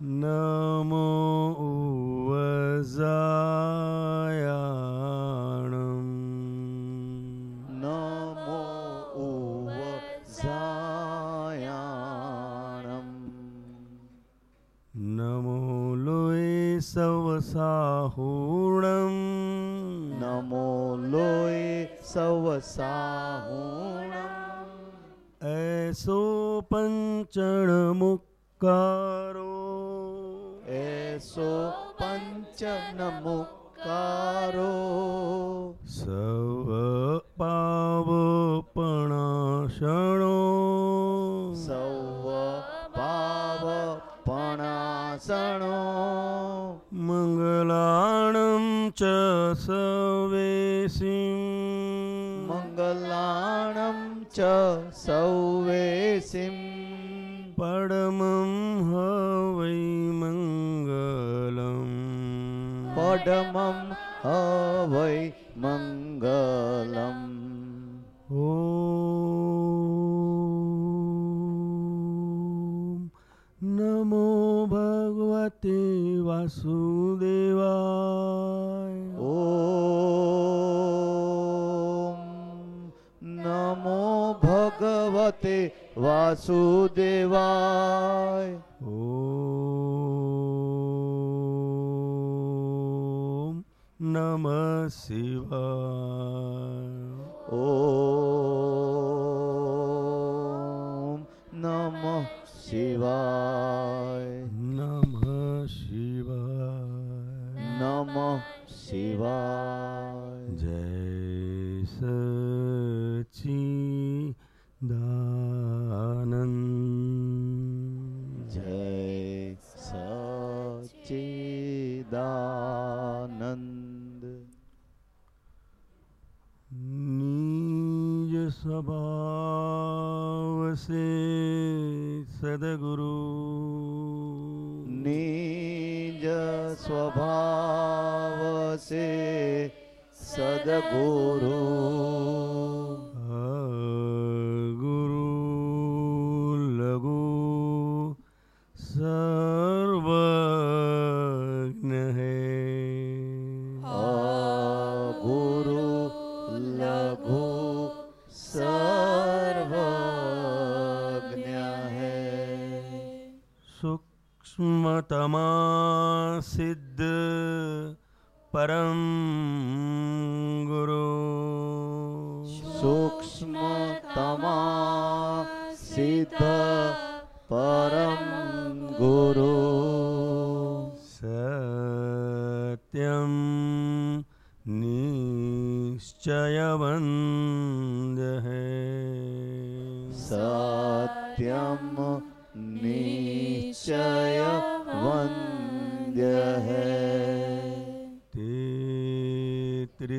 नमो उवजायाणं नमो उवजायाणं नमो लोये सवसाहुणं नमो लोये सवसाहुणम् ऐसो पञ्चणमुक्का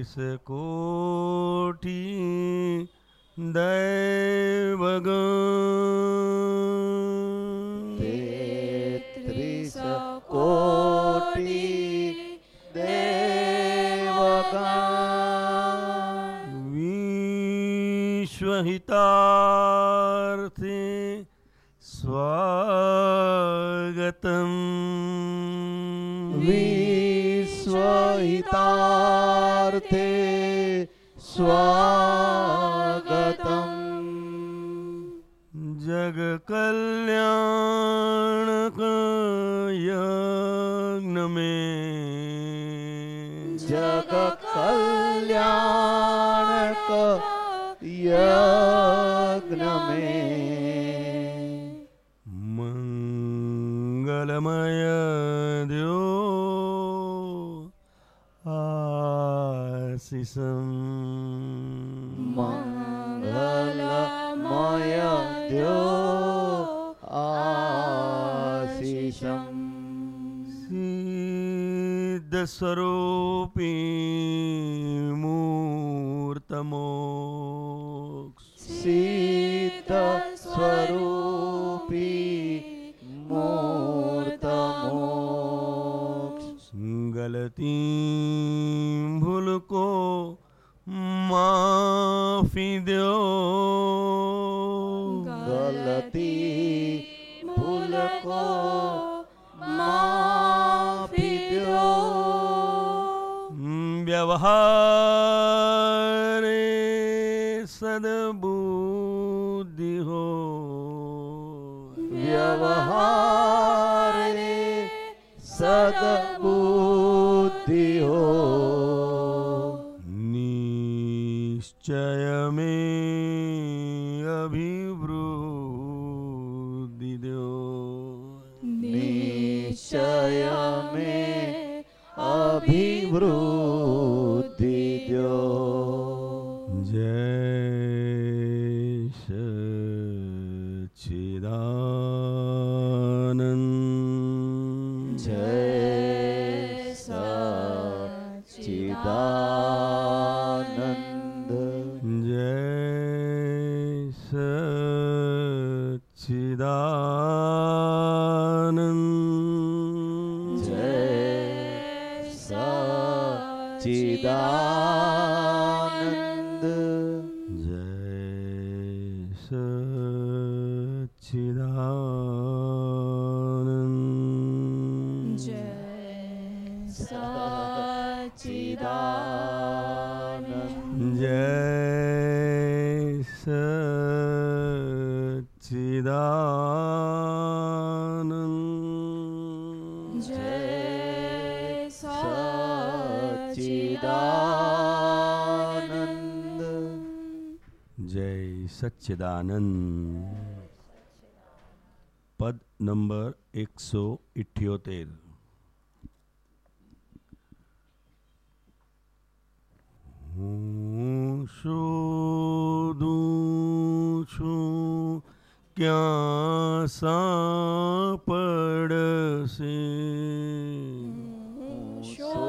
इस कोठी दैवगण। कोटी देवगण। विश्वहिता tesoro सच्चिदानंद। जय सच्चिदानंद। पद नंबर एक सौ इठ्योतेर शो शोधू क्या सा पड़ से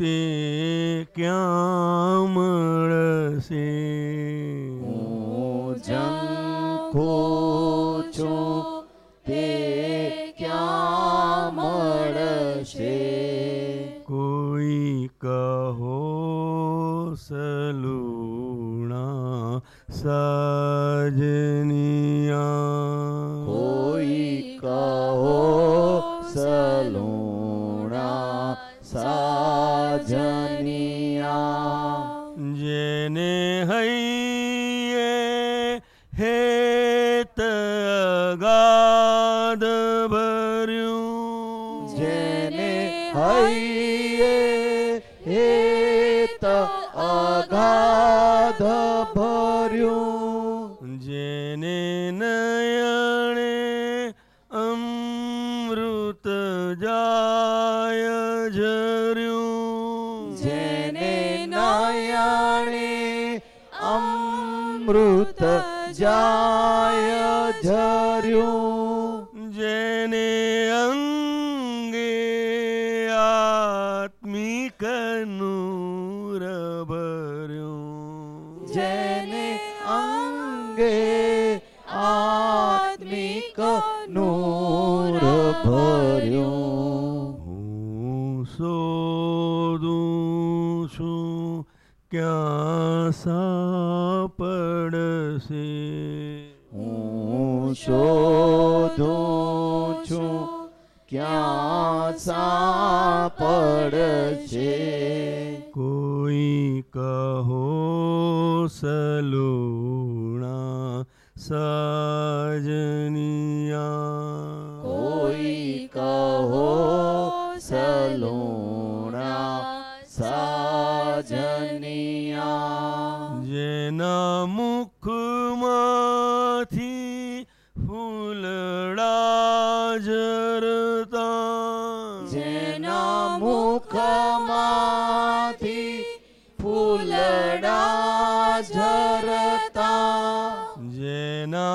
તે ક્યાં મળશે? હું જંખો છું તે ક્યાં મળશે? કોઈ કહો સલુણા સજનિયા સાપડશે. હું શોધું છું ક્યાં સાપડશે. કોઈ કહો સલુણા સજનિયા तेन मुखमाथि फूलडा झरता। जेना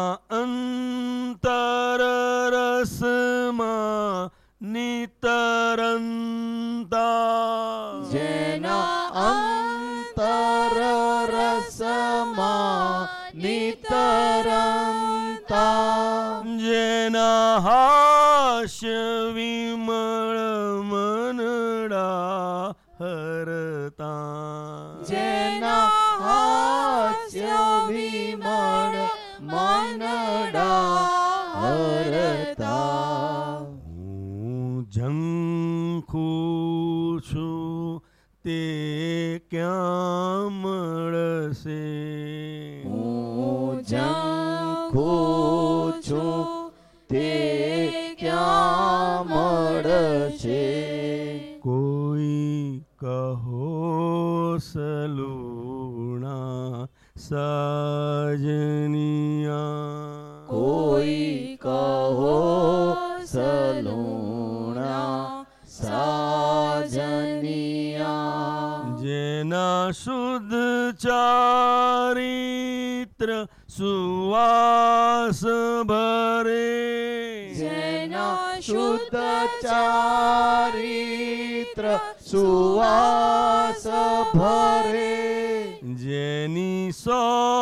ચારિત્ર સુવાસ ભરે. જેની સો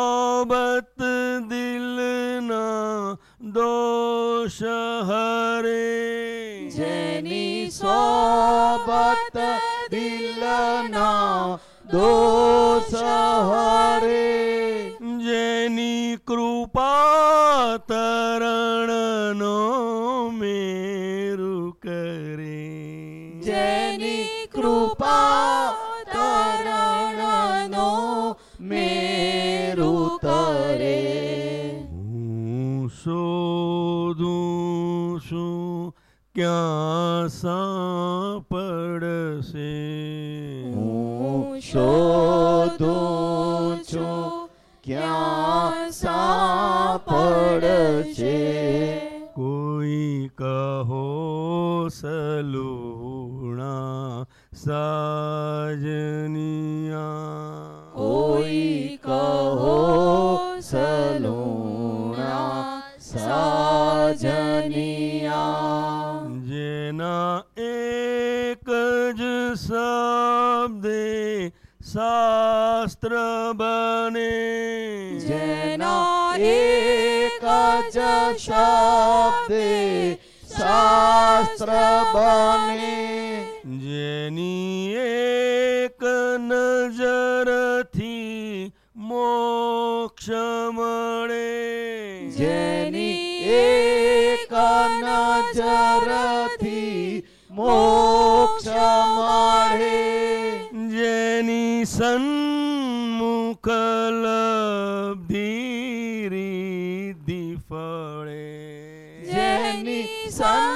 શબ્દે શાસ્ત્ર બને. જેની એક નજરથી મોક્ષ મળે. જેની એક નજરથી મોક્ષ મળે. જેની સન્મુખ લબ્ધિ son.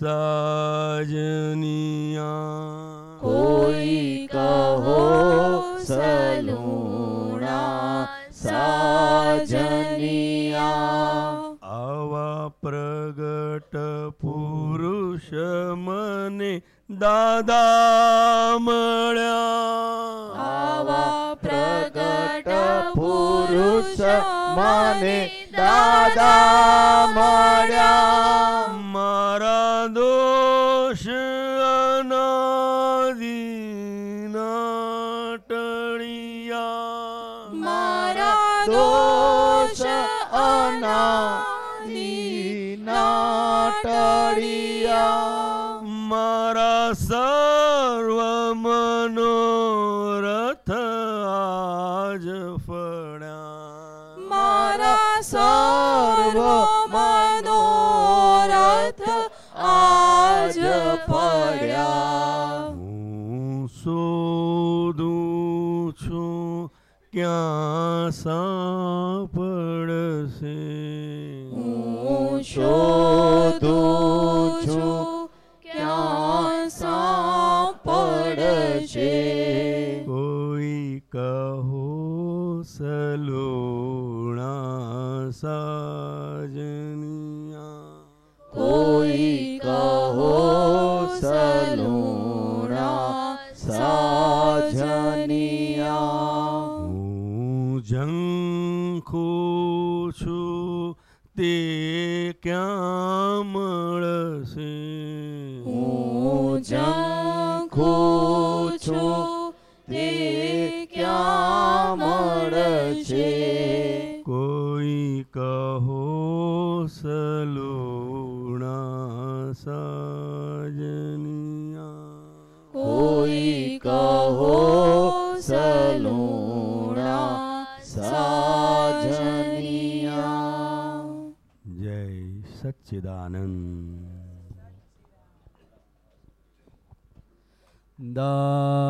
સાજનિયા। કોઈ કહો સલુણા સાજનિયા। આવા પ્રગટ પુરુષ મને દાદા મળ્યા। આવા પ્રગટ પુરુષ મને દાદા મળ્યા।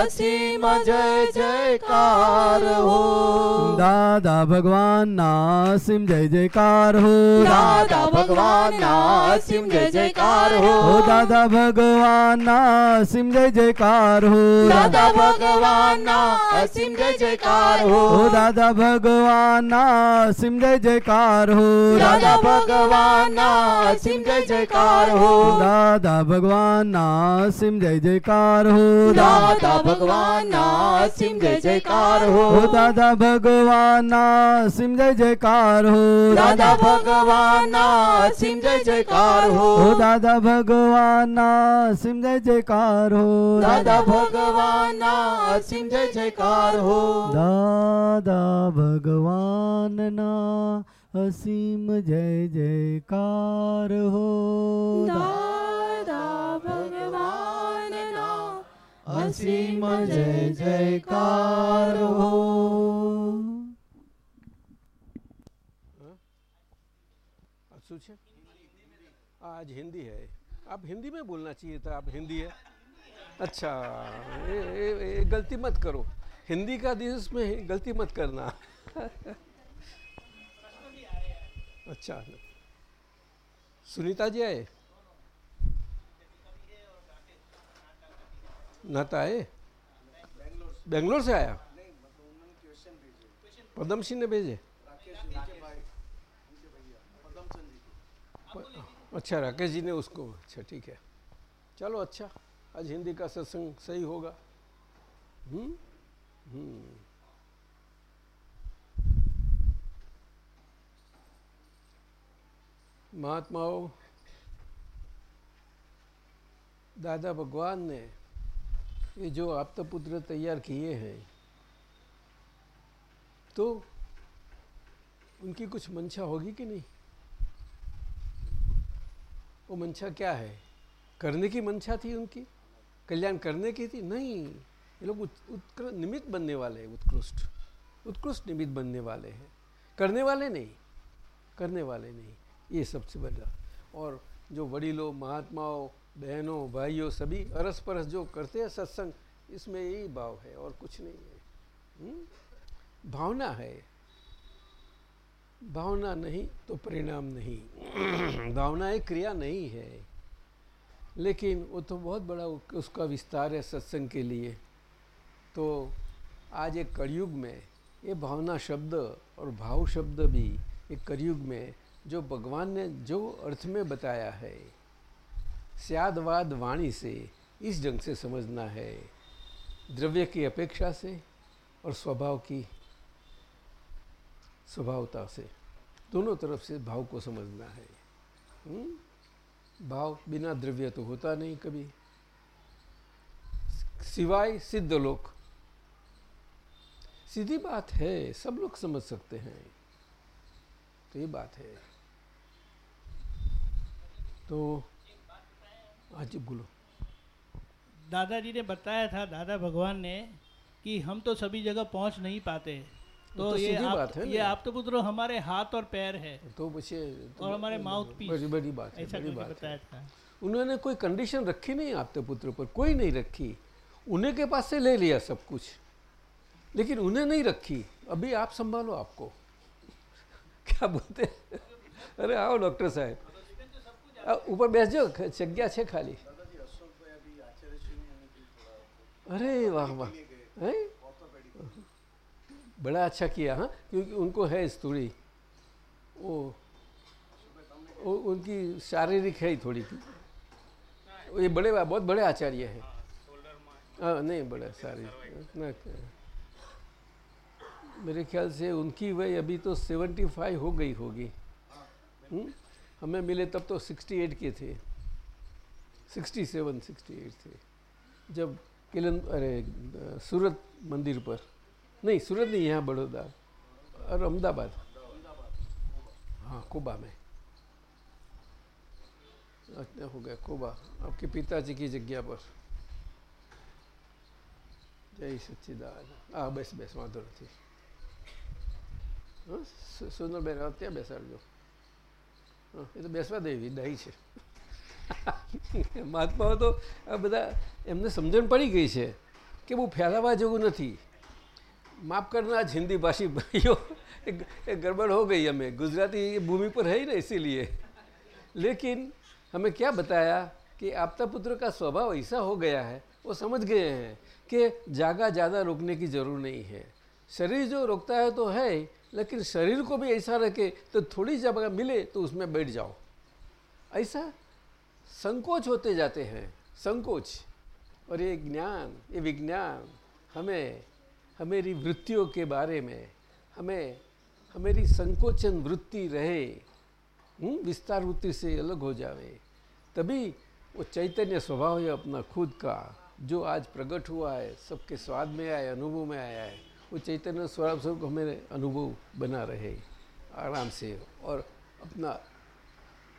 असीम जय जयकार हो। दादा भगवान नासिम जय जयकार हो। दादा भगवान नासिम जय जयकार हो। दादा भगवान नासिम जय जयकार हो। दादा भगवान नासिम जय जयकार हो दादा भगवान नासिम जय जयकार हो। दादा भगवान नासिम जय जयकार हो। दादा भगवान नासिम जय जयकार हो। दादा भगवान सिंह जय जयकार हो। दादा भगवान सिंह जय जयकार हो। दादा भगवान सिंह जय जयकार हो। दादा भगवान सिंह जय जयकार हो। दादा भगवान सिंह जय जयकार हो। दादा भगवान ना असीम जय जयकार हो। दादा असीम जय जयकार। हो? हाँ? आज हिंदी है। आप हिंदी में बोलना चाहिए था आप हिंदी है। अच्छा ए, ए, ए, गलती मत करो। हिंदी का दिन में गलती मत करना। अच्छा। सुनीता जी आए? नाता आए बेंगलोर से आया? पदम सिंह ने भेजे। अच्छा राकेश जी ने उसको अच्छा ठीक है। चलो अच्छा। आज हिंदी का सत्संग सही होगा। हम्म हम्म। महात्माओं, दादा भगवान ने ये जो आप तो पुत्र तैयार किए हैं तो उनकी कुछ मंशा होगी कि नहीं? वो मंशा क्या है? करने की मंशा थी उनकी? कल्याण करने की थी? नहीं। ये लोग उत्कृष्ट निमित्त बनने वाले हैं, उत्कृष्ट। उत्कृष्ट निमित्त बनने वाले हैं। करने वाले नहीं। करने वाले नहीं। ये सबसे बड़ा। और जो वडीलों, महात्माओं बहनों, भाइयों, सभी अरस परस जो करते हैं सत्संग, इसमें यही भाव है और कुछ नहीं है। हुँ? भावना है। भावना नहीं तो परिणाम नहीं। भावना एक क्रिया नहीं है। लेकिन वो तो बहुत बड़ा उसका विस्तार है सत्संग के लिए। तो आज एक कलयुग में ये भावना शब्द और भाव शब्द भी एक कलयुग में जो भगवान ने जो अर्थ में बताया है स्यादवाद वाणी से इस ढंग से समझना है। द्रव्य की अपेक्षा से और स्वभाव की स्वभावता से। दोनों तरफ़ से भाव को समझना है। हुँ? भाव बिना द्रव्य तो होता नहीं कभी। सिवाय सिद्ध लोक। सीधी बात है, सब लोग समझ सकते हैं। तो ये बात है। तो आज बोलो। दादाजी ने बताया था दादा भगवान ने कि हम तो सभी जगह पहुँच नहीं पाते। तो, तो ये आप, बात है ये आप तो पुत्र हमारे हाथ और पैर है। तो बच्चे तो और हमारे माउथ पीस बड़ी बड़ी बात है बड़ी बात बताया है। था। उन्होंने कोई कंडीशन रखी नहीं आपके पुत्र पर कोई नहीं रखी। उन्हें के पास से ले लिया सब कुछ। लेकिन उन्हें नहीं रखी। अभी आप संभालो आपको। क्या बोलते हैं? अरे आओ डॉक्टर साहब। आ, ऊपर बैस जाओ ख- जग्या છે ખાલી अरे वाह वाह हैं? बड़ा अच्छा किया हाँ क्योंकि उनको है इस थोड़ी वो वो उनकी शारीरिक है ही थोड़ी ये बड़े बहुत बड़े आचार्य हैं हाँ नहीं बड़े सारे इतना मेरे ख्याल से उनकी वही अभी तो सेवेंटी फाइव हो गई होगी हम्म? हमें मिले तब तो सिक्सटी एट के थे सिक्सटी सेवन सिक्सटी एट थे जब किलन अरे अ, सूरत मंदिर पर नहीं सूरत नहीं यहाँ बड़ौदा और अहमदाबाद हाँ कोबा में अच्छा हो गया कोबा आपके पिताजी की जगह पर જય સચ્ચિદાન હા બેસ બેસ વાંધો નથી હા સુ- સુંદરબેન હવે ત્યાં બેસાડજો હા એ તો બેસવા દેવી દહી છે મહાત્માઓ તો આ બધા એમને સમજણ પડી ગઈ છે કે બહુ ફેલાવા જેવું નથી माफ करना आज हिंदी भाषी भाइयों एक, एक गड़बड़ हो गई हमें गुजराती भूमि पर है ही ना इसीलिए लेकिन हमें क्या बताया कि आपता पुत्र का स्वभाव ऐसा हो गया है वो समझ गए हैं कि जागा ज़्यादा रोकने की ज़रूर नहीं है शरीर जो रोकता है तो है लेकिन शरीर को भी ऐसा रखे तो थोड़ी जगह मिले तो उसमें बैठ जाओ। ऐसा संकोच होते जाते हैं संकोच। और ये ज्ञान ये विज्ञान हमें हमेरी वृत्तियों के बारे में हमें हमेरी संकोचन वृत्ति रहे हम्म, विस्तार वृत्ति से अलग हो जावे। तभी वो चैतन्य स्वभाव है अपना खुद का जो आज प्रकट हुआ है सबके स्वाद में आया अनुभव में आया है। वो चैतन्य स्वभाव स्वरूप हमें अनुभव बना रहे आराम से और अपना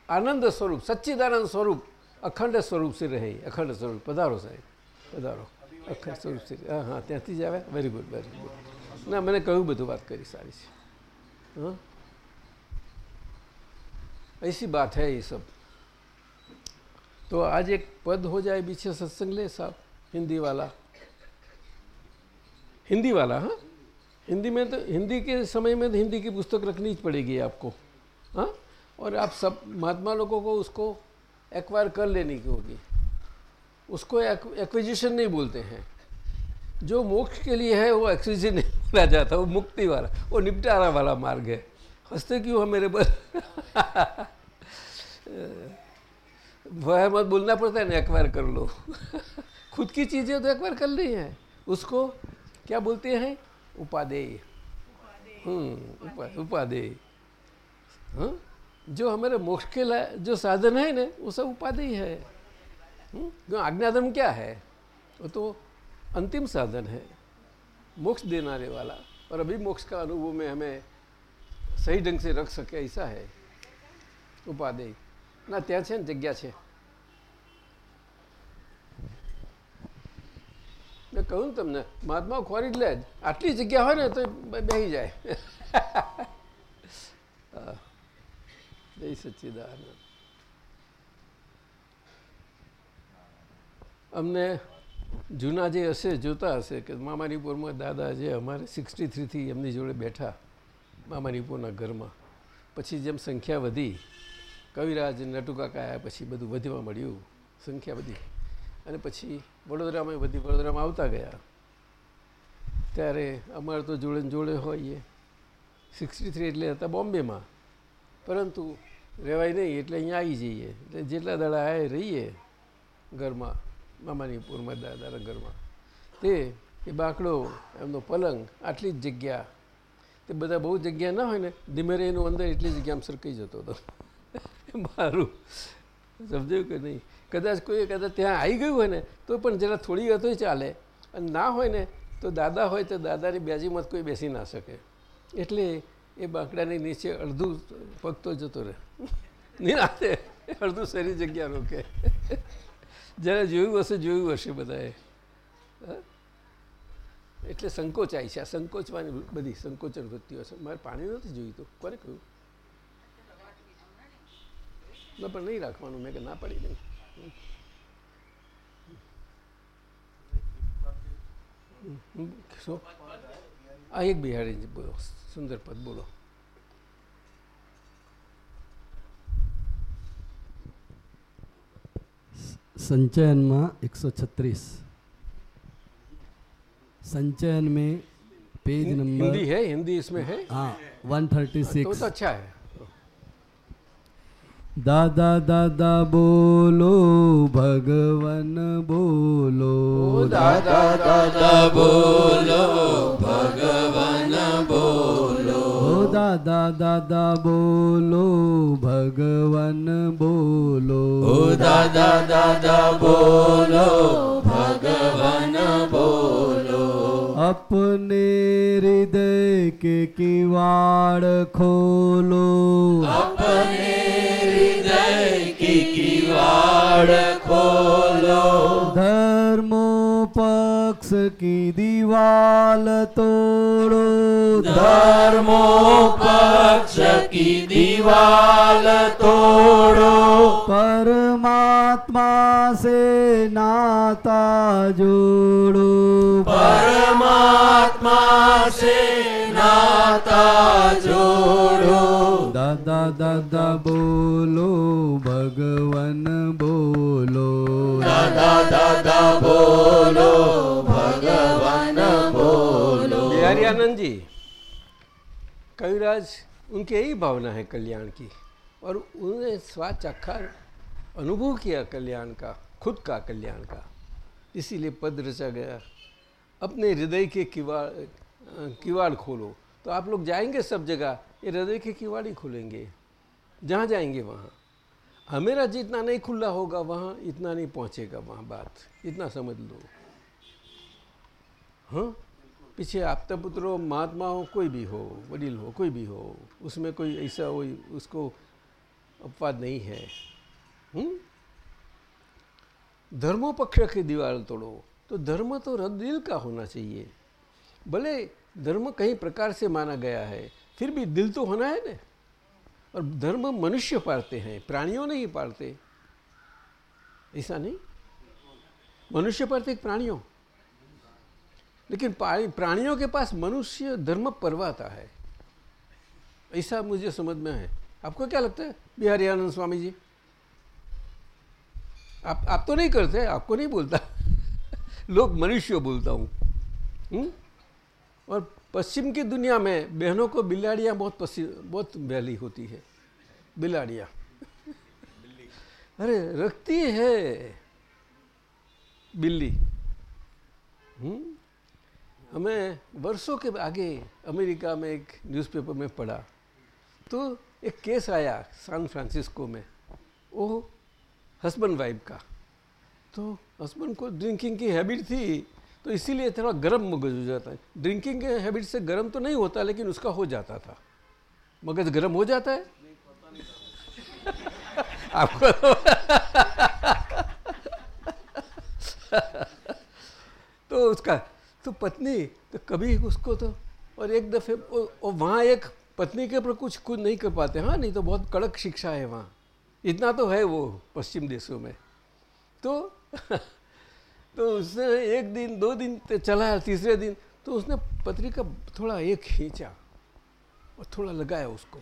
आनंद स्वरूप सच्चिदानंद स्वरूप અખંડ સ્વરૂપ से રહે અખંડ સ્વરૂપ પધારો સાહેબ પધારો અખંડ સ્વરૂપ से હા હા ત્યાંથી જ આવે વેરી ગુડ વેરી ગુડ ના મને કહ્યું બધું વાત કરી સારી છે हाँ ऐसी बात है ये सब तो आज एक पद हो जाए पीछे सत्संग ले साहब हिंदी वाला हिंदी वाला हाँ? हिंदी में तो हिंदी के समय में तो हिंदी की पुस्तक रखनी पड़ेगी आपको हाँ? और आप सब महात्मा लोगों को उसको एक्वायर कर लेने की होगी। उसको एक्विजिशन नहीं बोलते हैं। जो मोक्ष के लिए है, वो एक्विजिशन नहीं बोला जाता, वो मुक्ति वाला, वो निपटारा वाला मार्ग है। हँसते क्यों हो मेरे पर वह मत बोलना पड़ता है ना एक्वायर कर लो। खुद की चीज़ें तो एक्वायर कर ली हैं। उसको क्या बोलते हैं? उपादेय। हम्म उपादेय। हाँ? जो हमारे मोक्ष के जो साधन है ना वो सब उपाधि है। हम्म? आज्ञाधर्म क्या है? वो तो अंतिम साधन है। मोक्ष देने वाला। और अभी मोक्ष का अनुभव में हमें सही ढंग से रख सके ऐसा है। उपाधि ना त्या जगह है મેં કહ્યું તમને મહાત્મા ખોરી લે. જ આટલી જગ્યા હોય ને તો બેસી જાય. જય સચ્ચિદાનંદ. અમને જૂના જે હશે, જોતા હશે કે મામાનીપુરમાં દાદા જે અમારે સિક્સટી થ્રીથી એમની જોડે બેઠા મામાનીપુરના ઘરમાં. પછી જેમ સંખ્યા વધી, કવિરાજ નટુકાકા આવ્યા પછી બધું વધવા મળ્યું સંખ્યા વધી. અને પછી વડોદરામાં બધી વડોદરામાં આવતા ગયા. ત્યારે અમારે તો જોડે જોડે હોઈએ. સિક્સટી થ્રી એટલે હતા બોમ્બેમાં. પરંતુ રહેવાય નહીં એટલે અહીંયા આવી જઈએ. એટલે જેટલા દાડા આવે રહીએ ઘરમાં મામાની પૂરમાં દાદાના ઘરમાં. તે, એ બાકડો, એમનો પલંગ, આટલી જ જગ્યા. તે બધા બહુ જગ્યા ના હોય ને ધીમે રહીનું અંદર એટલી જગ્યા આમ સરકાઈ જતો હતો. મારું, સમજાયું કે નહીં? કદાચ કોઈ કદાચ ત્યાં આવી ગયું હોય ને, તો પણ જરા થોડી હતો ચાલે. અને ના હોય ને, તો દાદા હોય તો દાદાની બેજીમાં કોઈ બેસી ના શકે. એટલે એ બાંકડાની નીચે અડધું પગ જતો રહે. નિરાતે અડધું શરીર જગ્યા રોકે. જ્યારે જોયું હશે જોયું હશે બધાએ. એટલે સંકોચાય છે. આ સંકોચવાની બધી સંકોચન વૃત્તિઓ છે. મારે પાણી નથી જોયું તું કોને કહ્યું? પણ નહીં રાખવાનું. મેં કે ના પડી નહીં શું આ એક બિહારી બોલો સુંદર પદ બોલો संचयन में एक सौ छत्तीस संचयन में पेज नंबर हिंदी है हिंदी इसमें है हाँ वन थर्टी तो, सिक्स तो अच्छा है दादा दादा बोलो भगवन बोलो। दादा दादा बोलो भगवन बोलो। दादा दादा बोलो भगवन बोलो। दादा दादा बोलो भगवन बोलो। अपने हृदय के किवाड़ खोलो। अपने किवाड़ खोलो। धर्मो पक्ष की दीवाल तोड़ो। धर्मो पक्ष की दीवाल तोड़ो। परमात्मा से नाता जोड़ो। परमात्मा से नाता जोड़ो। दादा दादा बोलो भगवन दादा दादा बोलो, भगवान बोलो। बिहारी आनंद जी, कविराज, उनकी यही भावना है कल्याण की, और उन्होंने स्वाद चखा अनुभव किया कल्याण का, खुद का कल्याण का। इसीलिए पद रचा गया। अपने हृदय के किवाड़ किवाड़ खोलो। तो आप लोग जाएँगे सब जगह, ये हृदय के किवाड़ ही खोलेंगे। जहाँ जाएँगे वहाँ। हमेरा जितना नहीं खुला होगा वहाँ, इतना नहीं पहुँचेगा वहाँ बात। इतना समझ लो। हाँ? पीछे आपता पुत्र महात्मा हो, कोई भी हो, वडील हो, कोई भी हो, उसमें कोई ऐसा कोई, उसको अपवाद नहीं है? धर्मो पक्ष की दीवार तोड़ो। तो धर्म तो दिल का होना चाहिए। भले धर्म कई प्रकार से माना गया है, फिर भी दिल तो होना है ना। और धर्म मनुष्य पालते हैं, प्राणियों नहीं पालते। ऐसा नहीं? मनुष्य पालते प्राणियों? लेकिन प्राणियों के पास मनुष्य धर्म परवाता है। ऐसा मुझे समझ में है। आपको क्या लगता है बिहारी आनंद स्वामी जी? आप आप तो नहीं करते, आपको नहीं बोलता। लोग मनुष्य बोलता हूँ। हम्म? और पश्चिम की दुनिया में बहनों को बिलाड़ियाँ बहुत बहुत वैली होती है। बिलाड़ियाँ अरे, रखती है। बिल्ली। हम्म? हमें वर्षों के आगे अमेरिका में एक न्यूज़पेपर में पढ़ा तो एक केस आया सैन फ्रांसिस्को में वो हस्बैंड वाइफ का। तो हस्बैंड को ड्रिंकिंग की हैबिट थी। तो इसीलिए थोड़ा गर्म मगज हो जाता है। ड्रिंकिंग के हैबिट से गर्म तो नहीं होता, लेकिन उसका हो जाता था। मगज गर्म हो जाता है? आपको तो उसका तो पत्नी तो कभी उसको तो और एक दफ़े वहाँ एक पत्नी के ऊपर कुछ कुछ नहीं कर पाते। हाँ नहीं तो बहुत कड़क शिक्षा है वहाँ। इतना तो है वो पश्चिम देशों में। तो तो उसने एक दिन, दो दिन चला, तीसरे दिन तो उसने पत्नी का थोड़ा एक खींचा और थोड़ा लगाया उसको।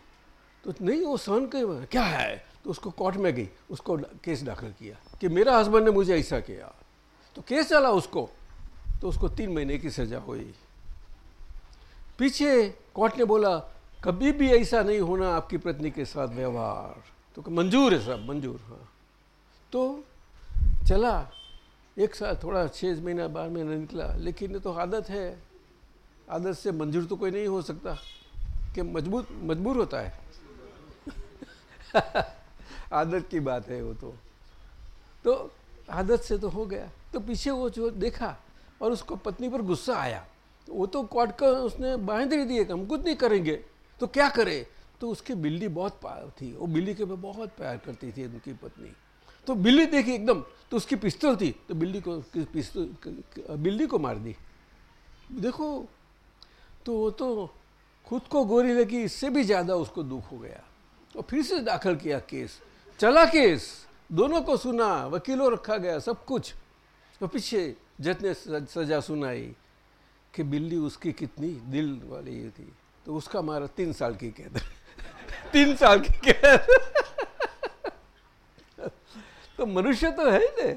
तो नहीं, वो सहन कर क्या है? तो उसको कोर्ट में गई, उसको केस दाखिल किया कि मेरा हस्बैंड ने मुझे ऐसा किया। तो केस चला उसको तो उसको तीन महीने की सजा हुई। पीछे कोर्ट ने बोला, कभी भी ऐसा नहीं होना आपकी पत्नी के साथ व्यवहार। तो मंजूर है सब, मंजूर हाँ। तो चला एक साल, थोड़ा छः महीना, बारह महीना निकला, लेकिन ये तो आदत है। आदत से मंजूर तो कोई नहीं हो सकता कि मज़बूत, मजबूर होता है। आदत की बात है वो तो। तो आदत से तो हो गया। तो पीछे वो जो देखा और उसको पत्नी पर गुस्सा आया तो वो तो कॉट कर उसने बाहेंधरी दिए कि हम कुछ नहीं करेंगे तो क्या करे? तो उसकी बिल्ली बहुत थी। वो बिल्ली के बहुत प्यार करती थी उनकी पत्नी। तो बिल्ली देखी एकदम तो उसकी पिस्तौल थी तो बिल्ली को पिस्तौल बिल्ली को मार दी। देखो तो वो तो खुद को गोरी लगी, इससे भी ज़्यादा उसको दुख हो गया। और फिर से दाखिल किया केस। चला केस। दोनों को सुना, वकीलों रखा गया, सब कुछ। तो पीछे जज ने सजा सुनाई कि बिल्ली उसकी कितनी दिल वाली थी। तो उसका मारा तीन साल की कैद। तीन साल की कैद। तो मनुष्य तो है ही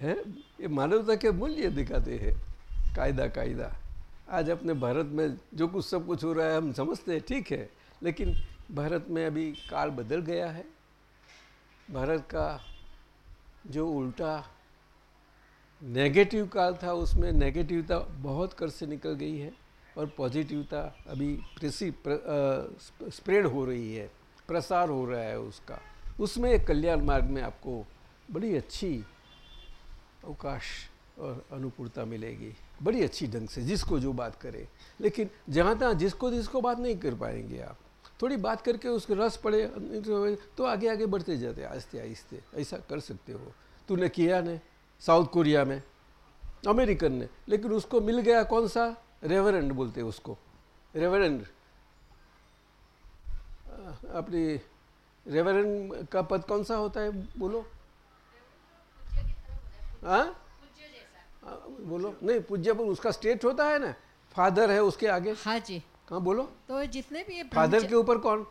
है? ये मानवता के मूल्य दिखाते हैं। कायदा कायदा। आज अपने भारत में जो कुछ सब कुछ हो रहा है हम समझते हैं ठीक है। लेकिन भारत में अभी काल बदल गया है। भारत का जो उल्टा नेगेटिव काल था उसमें नेगेटिवता बहुत कर से निकल गई है और पॉजिटिवता अभी प्रेसी प्र, स्प्रेड हो रही है। प्रसार हो रहा है उसका। उसमें एक कल्याण मार्ग में आपको बड़ी अच्छी अवकाश और अनुकूलता मिलेगी। बड़ी अच्छी ढंग से जिसको जो बात करे। लेकिन जहाँ तहाँ जिसको जिसको बात नहीं कर पाएँगे आप, थोड़ी बात करके उसको रस पड़े तो आगे आगे बढ़ते जाते आहिस्ते आहिस्ते। ऐसा कर सकते हो। तूने किया ने, साउथ कोरिया में, अमेरिकन ने, लेकिन उसको मिल गया कौन सा? रेवरेंड बोलते उसको। रेवरेंड। अपनी रेवरेंड का पद कौन सा होता है? बोलो। हाँ? बोलो। नहीं पूज्य पर उसका स्टेट होता है ना? फादर है उसके आगे। हाँ जी। कहाँ बोलो? तो जितने भी फादर के ऊपर कौन?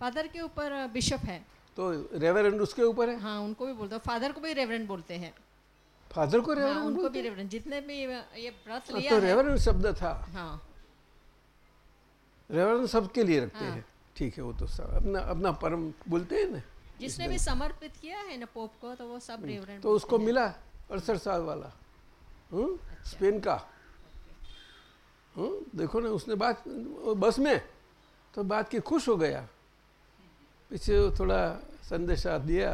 फादर के ऊपर बिशप है। तो रेवरेंड उसके ऊपर है? हाँ उनको भी बोलते हैं। फादर को भी रेवरेंड बोलते हैं। फादर को रेवरेंड हाँ, उनको भी रेवरेंड जितने भी ये व्रत हाँ, लिया तो रेवरेंड शब्द था। हाँ। रेवरेंड सबके लिए रखते हाँ. हैं। ठीक है वो तो सब अपना अपना परम बोलते हैं ना जिसने भी समर्पित किया है ना पोप को तो वो सब रेवरेंड तो उसको मिला अड़सठ साल वाला हम्म स्पेन का हम्म देखो ना उसने बात बस में तो बात की खुश हो गया। पीछे वो थोड़ा संदेशा दिया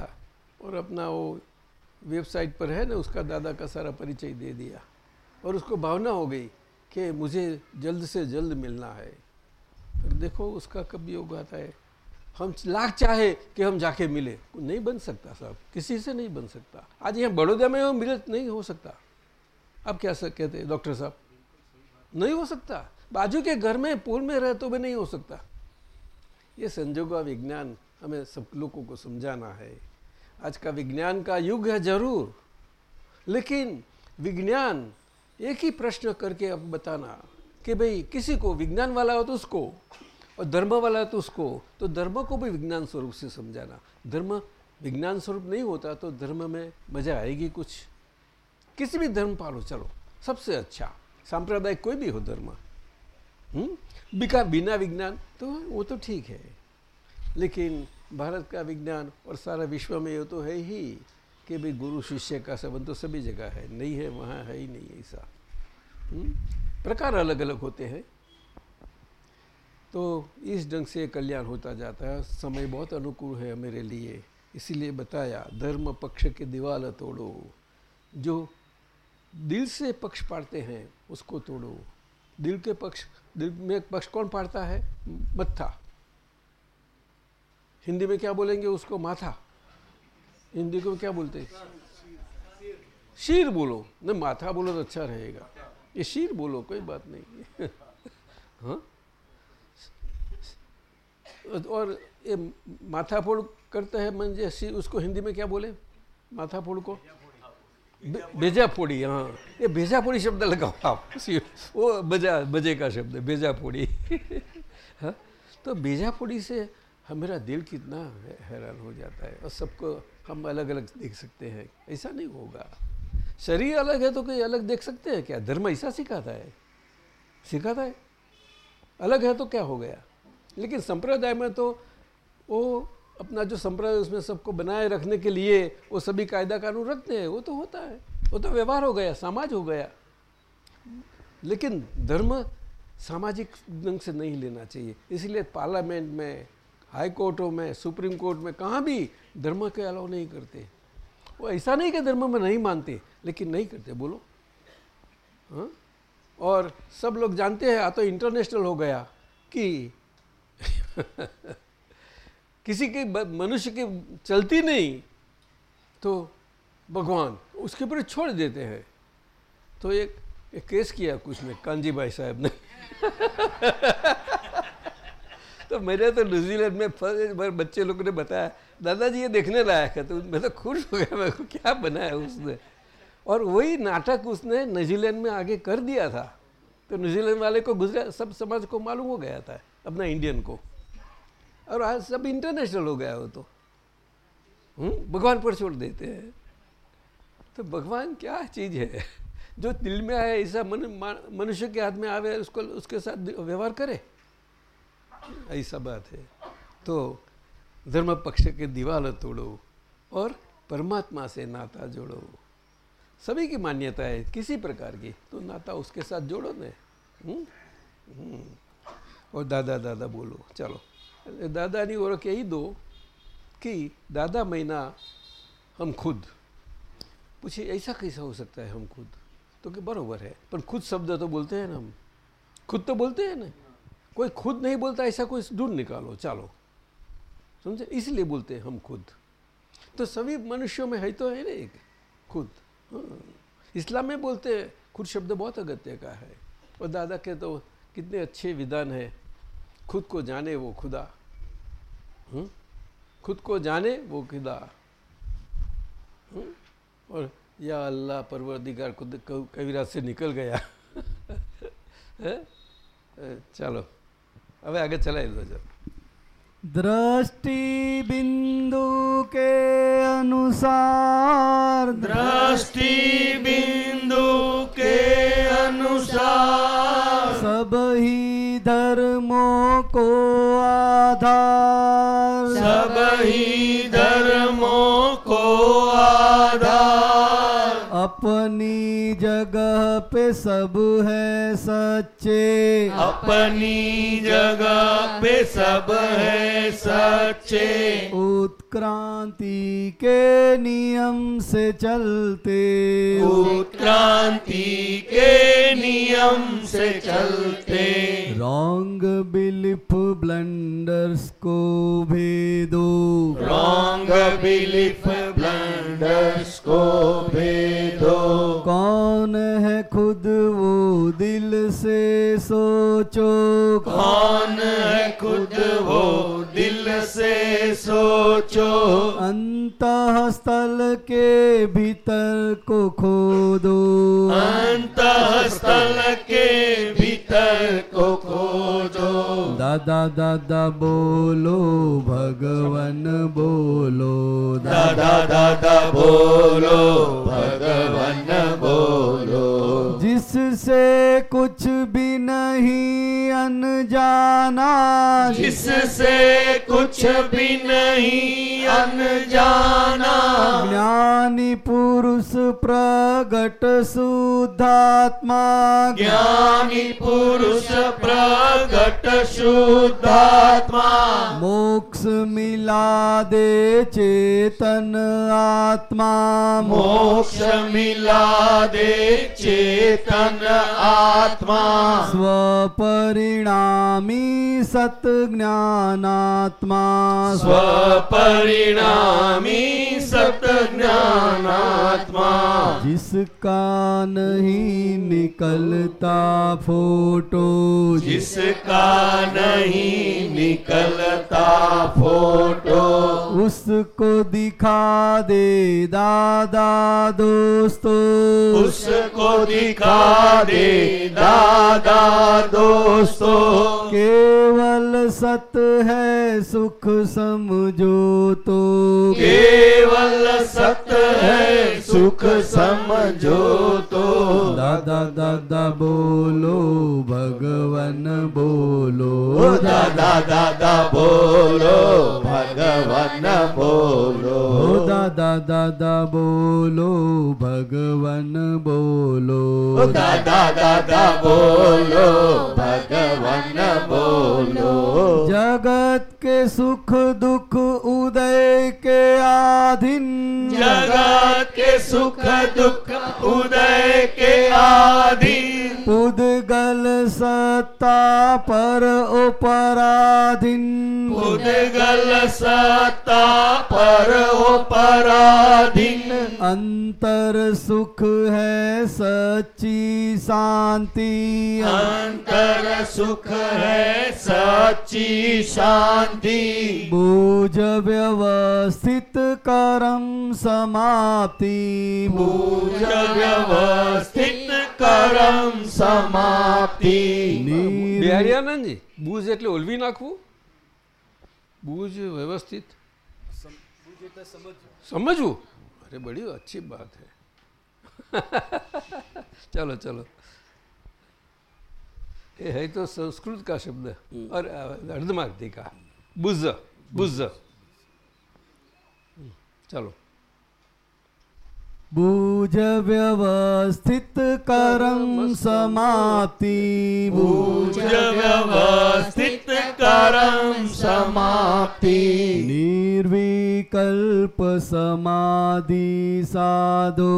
और अपना वो वेबसाइट पर है ना उसका दादा का सारा परिचय दे दिया। और उसको भावना हो गई कि मुझे जल्द से जल्द मिलना है। और देखो उसका कब योग आता है। हम लाख चाहे कि हम जाके मिले। नहीं बन सकता साहब। किसी से नहीं बन सकता। आज यहाँ बड़ौदा में मिले नहीं हो सकता। अब क्या सर कहते हैं डॉक्टर साहब? नहीं हो सकता। बाजू के घर में, पुल में रहे तो भी नहीं हो सकता। ये संजोगा विज्ञान हमें सब लोगों को समझाना है। आज का विज्ञान का युग है ज़रूर। लेकिन विज्ञान एक ही प्रश्न करके अब बताना। कि भाई किसी को विज्ञान वाला हो तो उसको, और धर्म वाला है तो उसको। तो धर्म को भी विज्ञान स्वरूप से समझाना। धर्म विज्ञान स्वरूप नहीं होता तो धर्म में मज़ा आएगी कुछ। किसी भी धर्म पालो, चलो, सबसे अच्छा। सांप्रदायिक कोई भी हो धर्म। हम्म? बिका बिना विज्ञान तो वो तो ठीक है। लेकिन भारत का विज्ञान और सारा विश्व में ये तो है ही कि भाई गुरु, शिष्य का संबंध तो सभी जगह है। नहीं है, वहाँ है ही नहीं ऐसा। हम्म? प्रकार अलग अलग होते हैं। तो इस ढंग से कल्याण होता जाता है। समय बहुत अनुकूल है मेरे लिए, इसीलिए बताया, धर्म पक्ष के दीवाल तोड़ो। जो दिल से पक्ष पाड़ते हैं, उसको तोड़ो। दिल के पक्ष, दिल में पक्ष कौन पाड़ता है? मत्था। हिंदी में क्या बोलेंगे उसको? माथा। हिंदी को क्या बोलते हैं? शीर बोलो। नहीं, माथा बोलो तो अच्छा रहेगा। ये शीर बोलो, कोई बात नहीं। हाँ? और ये माथा फोड़ करते हैं म्हणजे शी, उसको हिंदी में क्या बोले? माथा फोड़ को? बेजा फोड़ी हाँ। ये बेजा फोड़ी शब्द लगाओ आप वो बजा, बजे का शब्द है बेजा फोड़ी हाँ? तो बेजा फोड़ी से हम मेरा दिल कितना हैरान हो जाता है, और सबको हम अलग अलग देख सकते हैं। ऐसा नहीं होगा। शरीर अलग है तो कोई अलग देख सकते हैं क्या? धर्म ऐसा सिखाता है। सिखाता है। अलग है तो क्या हो गया? लेकिन संप्रदाय में तो वो अपना जो संप्रदाय उसमें सबको बनाए रखने के लिए वो सभी कायदा कानून रखते हैं, वो तो होता है। वो तो व्यवहार हो गया, समाज हो गया। लेकिन धर्म सामाजिक ढंग से नहीं लेना चाहिए। इसलिए पार्लियामेंट में, हाई कोर्टों में, सुप्रीम कोर्ट में, कहाँ भी धर्म के अलाउ नहीं करते। वो ऐसा नहीं कि धर्म में नहीं मानते लेकिन नहीं करते बोलो। हाँ? और सब लोग जानते हैं आ तो इंटरनेशनल हो गया कि किसी के मनुष्य की चलती नहीं तो भगवान उसके ऊपर छोड़ देते हैं। तो एक, एक केस किया कुछ ने कांजी भाई साहब ने। तो मेरे तो न्यूजीलैंड में फ़र्स्ट बार बच्चे लोगों ने बताया दादाजी ये देखने लायक है। तो मैं तो खुश हो गया मेरे को क्या बनाया उसने? और वही नाटक उसने न्यूजीलैंड में आगे कर दिया था। तो न्यूजीलैंड वाले को गुजरात सब समाज को मालूम हो गया था अपना इंडियन को। और आज सब इंटरनेशनल हो गया वो तो। हम्म, भगवान पर छोड़ देते हैं। तो भगवान क्या चीज़ है? जो दिल में आए ऐसा मनुष्य के हाथ में आवे उसको उसके साथ व्यवहार करे। ऐसा बात है तो धर्म पक्ष के दीवार तोड़ो और परमात्मा से नाता जोड़ो सभी की मान्यता है किसी प्रकार की तो नाता उसके साथ जोड़ो ने हम्म? हम्म। और दादा दादा बोलो चलो દાદાની ઓળખ એ દો कि दादा महीना हम खुद पूछे ऐसा कैसा हो सकता है हम खुद तो कि बरोबर है पर खुद शब्द तो बोलते हैं ना हम खुद तो बोलते हैं ना कोई खुद नहीं बोलता, ऐसा कोई ढूंढ निकालो, चलो। समझे? इसलिए बोलते हैं हम खुद। तो सभी मनुष्यों में है तो है ना एक, खुद। हाँ। इस्लाम में बोलते हैं, खुद शब्द बहुत अगत्य का है। और दादा के तो कितने अच्छे विधान है, खुद को जाने वो खुदा। हम्म? खुद को जाने वो खुदा। हम्म? और या अल्लाह परवरदिगार खुद क- कबीरा से निकल गया। हैं? चलो। હવે આગળ ચલાવી લો જરા. दृष्टि बिंदु के अनुसार दृष्टि बिंदु के अनुसार सब ही धर्मों को आधार सब ही अपनी जगह पे सब है सच्चे। अपनी जगह पे सब है सच्चे। उत्क्रांति के नियम से चलते। उत्क्रांति के नियम से चलते। रॉन्ग बिलीफ ब्लंडर्स को भेदो। रॉन्ग बिलीफ ब्लंडर्स को भेदो। कौन है खुद वो दिल से सोचो। कौन है खुद वो से सोचो। अंत स्थल के भीतर को खोदो। अंत स्थल के भीतर को खोजो। दादा दादा बोलो भगवन बोलो। दादा दादा बोलो भगवन बोलो। जिससे कुछ भी नहीं अनजाना। जिससे कुछ भी नहीं अनजाना ज्ञानी पुरुष प्रगट शुद्धात्मा। ज्ञानी पुरुष प्रगट शुद्धात्मा। मोक्ष मिला दे चेतन आत्मा। मोक्ष मिला दे चेतन आत्मा। स्वपरिणामी सत ज्ञानात्मा स्वपरिणामी सत ज्ञानात्मा जिसका नहीं निकलता फ़ोटो जिसका नहीं निकलता फ़ोटो। उसको दिखा दे दादा दोस्तों। उसको दिखा दे दादा दोस्तों। केवल सत है सुख समझो तो। केवल सत है सुख समझो तो। दादा दादा बोलो भगवन बोलो। ओ दादा दादा बोलो भगवन बोलो। दादा दादा बोलो भगवन बोलो। दादा दादा बोलो भगवन बोलो। जगत के सुख दुख उदय के आधीन। जगत के सुख दुख उदय के आधीन। पुद्गल सत्ता पर उपराधीन। पुद्गल सत्ता पर उपराधीन। अंतर सुख है सच्ची शांति। अंतर सुख है सच्ची शांति। भूज व्यवस्थित कर्म समाप्ति। भूज व्यवस्थित कर्म समाप्ति। સમાપ્તિ બિહારીયાનંદજી બૂઝ એટલે ઓલવી નાખવું બૂઝ વ્યવસ્થિત समझू अरे बड़ी अच्छी बात है चलो चलो ये है तो संस्कृत का शब्द और अर्धमागधी का बुज बुज चलो बूझ व्यवस्थित करम समाति। बूझ व्यवस्थित करम समाप्ति निर्विकल्प समाधि साधु।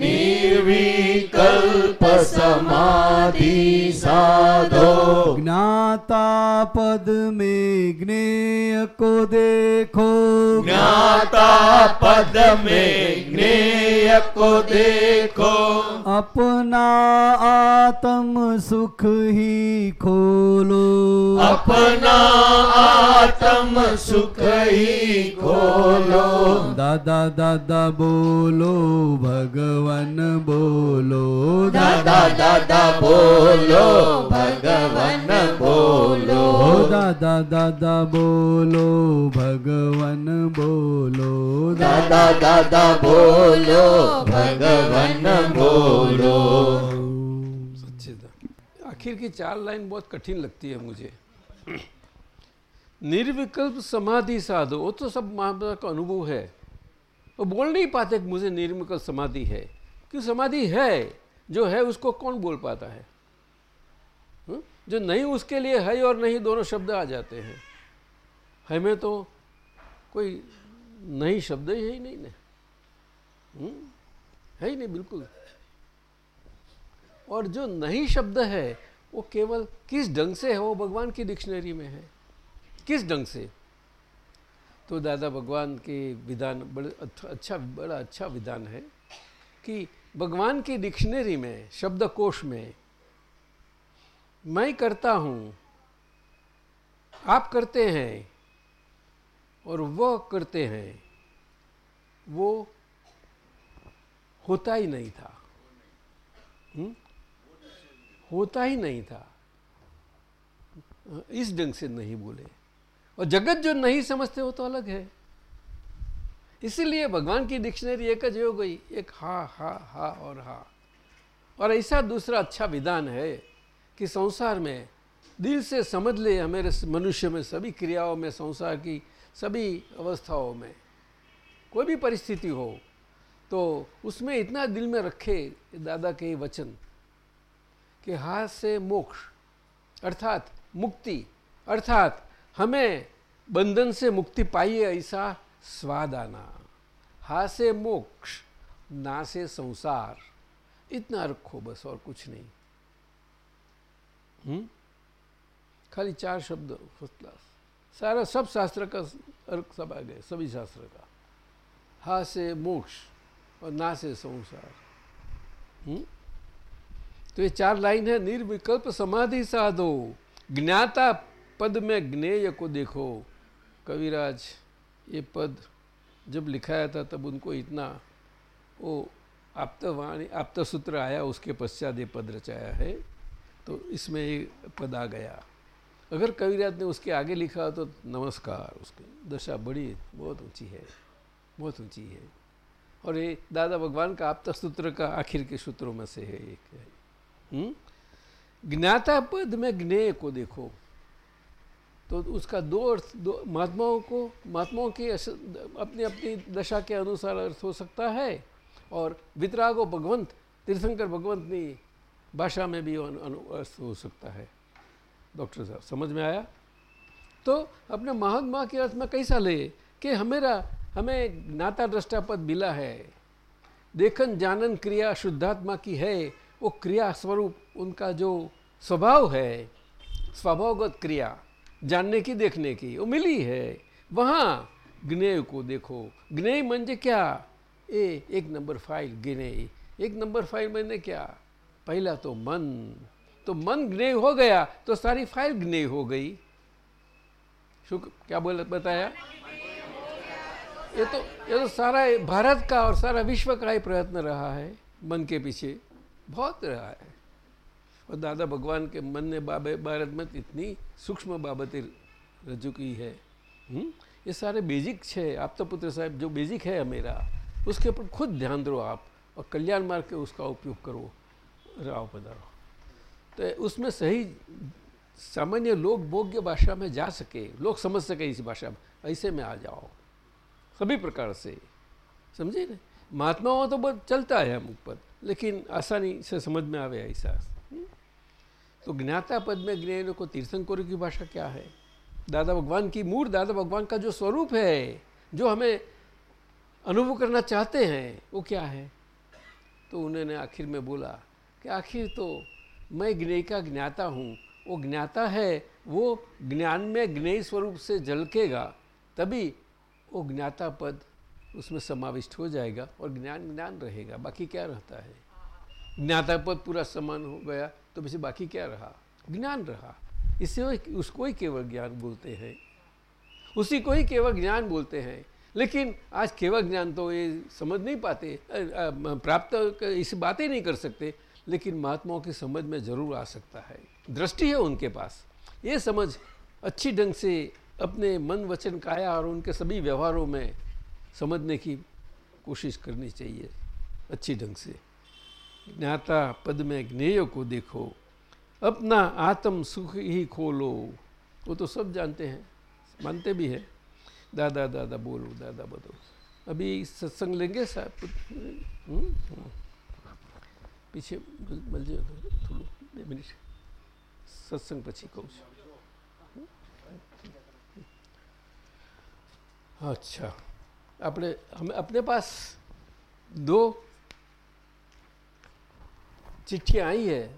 निर्विकल्प समाधि साधो। ज्ञाता पद में ज्ञेय को देखो। ज्ञाता पद में ज्ञेय को देखो। अपना आत्म सुख ही खोलो। अपना आत्म सुख ही खोलो। दादा दादा बोलो भगवन बोलो। दादा दादा बोलो भगवन बोलो। ओ दादा दादा बोलो भगवन बोलो। दादा दादा बोलो भगवन बोलो। सच्चिदा आखिर की चार लाइन बहुत कठिन लगती है मुझे। निर्विकल्प समाधि साधो, वो तो सब महात्मा का अनुभव है। वो बोल नहीं पाते कि मुझे निर्विकल्प समाधि है। क्यों समाधि है? जो है उसको कौन बोल पाता है? हुँ? जो नहीं उसके लिए है और नहीं, दोनों शब्द आ जाते हैं। है में तो कोई नहीं शब्द ही है ही नहीं ना। है ही नहीं, बिल्कुल। और जो नहीं शब्द है, वो केवल किस ढंग से है, वो भगवान की डिक्शनरी में है। किस ढंग से? तो दादा भगवान के विधान बड़े अच्छा बड़ा अच्छा विधान है कि भगवान की डिक्शनरी में शब्दकोश में, मैं करता हूँ, आप करते हैं और वह करते हैं, वो होता ही नहीं था। हुँ? होता ही नहीं था। इस ढंग से नहीं बोले। और जगत जो नहीं समझते हो तो अलग है। इसीलिए भगवान की डिक्शनरी एक हो गई। एक हा हा हा और हा। और ऐसा दूसरा अच्छा विधान है कि संसार में दिल से समझ ले हमारे मनुष्य में सभी क्रियाओं में, संसार की सभी अवस्थाओं में। कोई भी परिस्थिति हो तो उसमें इतना दिल में रखे, दादा के वचन कि हाथ से मोक्ष, अर्थात मुक्ति, अर्थात हमें बंधन से मुक्ति पाइए ऐसा स्वाद आना। हा से मोक्ष, ना से संसार, इतना रखो बस और कुछ नहीं। हुँ? खाली चार शब्द क्लास सारा सब शास्त्र का अर्थ सब आ गए, सभी शास्त्र का। हा से मोक्ष और ना से संसार। हुँ? तो ये चार लाइन है, निर्विकल्प समाधि साधो। ज्ञाता पद में ज्ञेय को देखो। कविराज, ये पद जब लिखाया था तब उनको इतना, वो आप्तवाणी आप्त सूत्र आया, उसके पश्चात ये पद रचाया है तो इसमें ये पद आ गया। अगर कविराज ने उसके आगे लिखा तो नमस्कार, उसकी दशा बड़ी, बहुत ऊँची है, बहुत ऊँची है। और ये दादा भगवान का आप्त सूत्र का आखिर के सूत्रों में से है एक है। हम्म? ज्ञाता पद में ज्ञेय को देखो। तो उसका दो अर्थ, दो महात्माओं को, महात्माओं की अपनी अपनी दशा के अनुसार अर्थ हो सकता है। और वितरागो भगवंत, तीर्थंकर भगवंत की भाषा में भी अर्थ हो सकता है। डॉक्टर साहब, समझ में आया? तो अपने महात्मा के अर्थ में कैसा ले कि हमेरा, हमें ज्ञाता दृष्टा पद मिला है। देखन जानन क्रिया शुद्धात्मा की है। वो क्रिया स्वरूप, उनका जो स्वभाव है, स्वभावगत क्रिया, जानने की, देखने की, वो मिली है। वहाँ ज्ञेय को देखो। ज्ञेय मंजे क्या? ए, एक नंबर फ़ाइल गिने एक नंबर फ़ाइल मैंने क्या? पहला तो मन। तो मन ज्ञेय हो गया तो सारी फ़ाइल ज्ञेय हो गई। शुक्र क्या बोल, बताया? ये तो ये तो सारा भारत का और सारा विश्व का ही प्रयत्न रहा है, मन के पीछे। बहुत रहा है। और दादा भगवान के मन ने बाबे भारत में इतनी सूक्ष्म बाबतें रजू की है। हुँ? हम्म? ये सारे बेजिक है आप तो पुत्र साहब, जो बेजिक है मेरा, उसके ऊपर खुद ध्यान दो आप और कल्याण मार्ग के उसका उपयोग करो, राव पधारो। तो उसमें सही सामान्य लोग भोग्य भाषा में जा सके लोग समझ सके इस भाषा में, ऐसे में आ जाओ। सभी प्रकार से। समझे ना? महात्माओं तो बहुत चलता है हम ऊपर। लेकिन आसानी से समझ में आवे ऐसा। तो ज्ञाता पद में ज्ञान को तीर्थंकर की भाषा क्या है? दादा भगवान की मूर्त दादा भगवान का जो स्वरूप है, जो हमें अनुभव करना चाहते हैं, वो क्या है? तो उन्होंने आखिर में बोला कि आखिर तो मैं ज्ञेय का ज्ञाता हूँ, वो ज्ञाता है, वो ज्ञान में ज्ञेय स्वरूप से झलकेगा तभी वो ज्ञाता पद उसमें समाविष्ट हो जाएगा और ज्ञान ज्ञान रहेगा, बाकी क्या रहता है? ज्ञाता पद पूरा समान हो गया तो वैसे बाकी क्या रहा? ज्ञान रहा। इससे उसको ही केवल ज्ञान बोलते हैं। उसी को ही केवल ज्ञान बोलते हैं। लेकिन आज केवल ज्ञान तो ये समझ नहीं पाते प्राप्त इस बातें नहीं कर सकते, लेकिन महात्माओं की समझ में ज़रूर आ सकता है। दृष्टि है उनके पास। ये समझ अच्छी ढंग से अपने मन वचन, काया और उनके सभी व्यवहारों में समझने की कोशिश करनी चाहिए अच्छी ढंग से ज्ञाता पद में ज्ञेय को देखो अपना आत्म सुख ही खोलो वो तो सब जानते हैं मानते भी हैं दादा दादा बोलो दादा बोलो अभी सत्संग लेंगे साहब हम्म, हम्म। પીછે મળ- મળજો થોડું બે મિનિટ સત્સંગ પછી કહું છું अच्छा अपने, हम अपने पास दो चिट्ठियाँ आई है,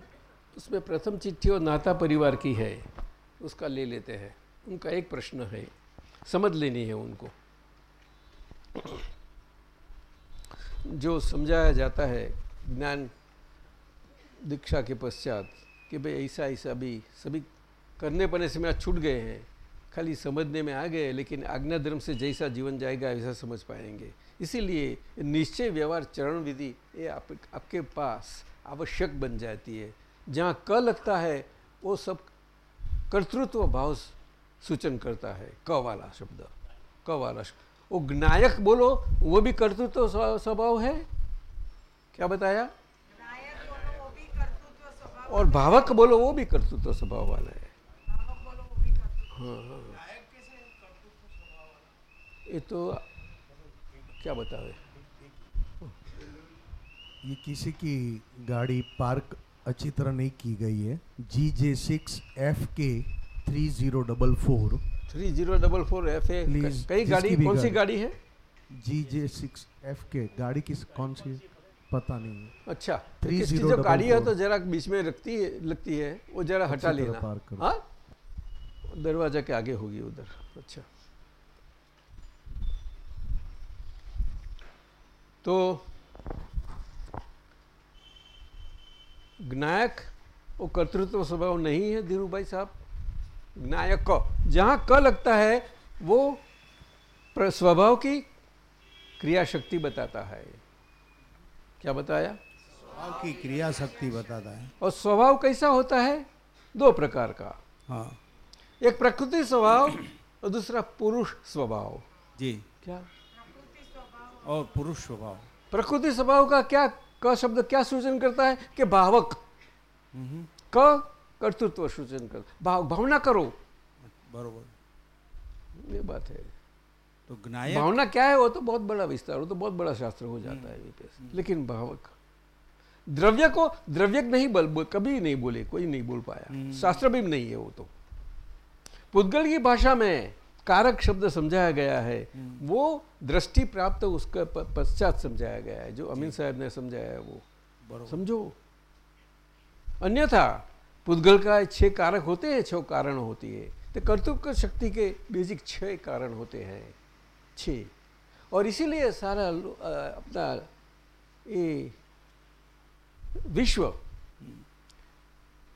उसमें प्रथम चिट्ठी और नाता परिवार की है, उसका ले लेते हैं। उनका एक प्रश्न है, समझ लेनी है उनको। जो समझाया जाता है ज्ञान दीक्षा के पश्चात कि भाई ऐसा ऐसा भी सभी करने पड़ने से मैं आज छूट गए हैं खाली समझने में आ गए लेकिन आज्ञा धर्म से जैसा जीवन जाएगा वैसा समझ पाएँगे। इसीलिए निश्चय व्यवहार चरण विधि ये आप, आपके पास आवश्यक बन जाती है। जहाँ क लगता है वो सब कर्तृत्व भाव सूचन करता है। क वाला शब्द क वाला शब्द वो ज्ञायक बोलो वो भी कर्तृत्व स्वभाव है? क्या बताया? और भावक बोलो वो भी कर्तृत्व स्वभाव वाला है। हाँ हाँ। ये तो क्या बतावे ये? किसी की गाड़ी पार्क अच्छी तरह नहीं की गई है। G J six F K three zero double four three zero double four F A कई गाड़ी कौन सी गाड़ी। है? जी जे सिक्स एफ़ के गाड़ी किस कौन सी पता नहीं है। अच्छा थ्री 30 किसकी जो गाड़ी है तो जरा बीच में रखती है लगती है वो जरा हटा लेना। पार्क हाँ? दरवाज़ा के आगे होगी उधर। अच्छा। तो ज्ञायक वो कर्तृत्व स्वभाव नहीं है धीरू भाई साहब। ज्ञायक क जहाँ क लगता है वो स्वभाव की क्रिया शक्ति बताता है। क्या बताया? स्वभाव की क्रिया शक्ति बताता है। और स्वभाव कैसा होता है? दो प्रकार का। हाँ। एक प्रकृति स्वभाव और दूसरा पुरुष स्वभाव। जी। क्या? और पुरुष स्वभाव। प्रकृति स्वभाव का क्या क शब्द क्या सूचन करता है? कि भावक। क कर्तृत्व सूचन कर भाव भावना करो। बरोबर। ये बात है। तो ज्ञायक भावना क्या है वो तो बहुत बड़ा विस्तार वो तो बहुत बड़ा शास्त्र हो जाता है लेकिन भावक। द्रव्य को द्रव्यक नहीं बल बोल कभी नहीं बोले कोई नहीं बोल पाया। शास्त्र भी नहीं है वो तो। पुद्गल की भाषा में कारक शब्द समझाया गया है। वो दृष्टि प्राप्त उसका पश्चात समझाया गया है जो अमीन साहब ने समझाया है वो। समझो। अन्यथा पुद्गल का छह कारक होते हैं छह कारण होती है। तो कर्तृत्व शक्ति के बेसिक छह कारण होते हैं। छह। और इसीलिए सारा अपना ये विश्व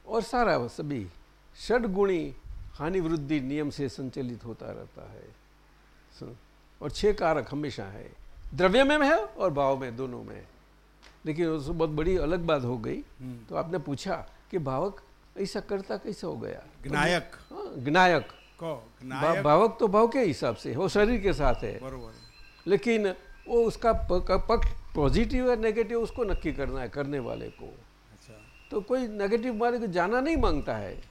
और सारा सभी षडगुणी हानि वृद्धि नियम से संचालित होता रहता है। और छह कारक हमेशा है। द्रव्य में है और भाव में दोनों में। लेकिन उसमें बहुत बड़ी अलग बात हो गई। तो आपने पूछा कि भावक ऐसा करता कैसे हो गया? ज्ञायक हाँ, ज्ञायक को भा- भावक तो भाव के हिसाब से वो शरीर के साथ है। लेकिन वो उसका पक्ष पॉजिटिव या नेगेटिव उसको नक्की करना है करने वाले को। अच्छा। तो कोई नेगेटिव वाले को जाना नहीं माँगता है।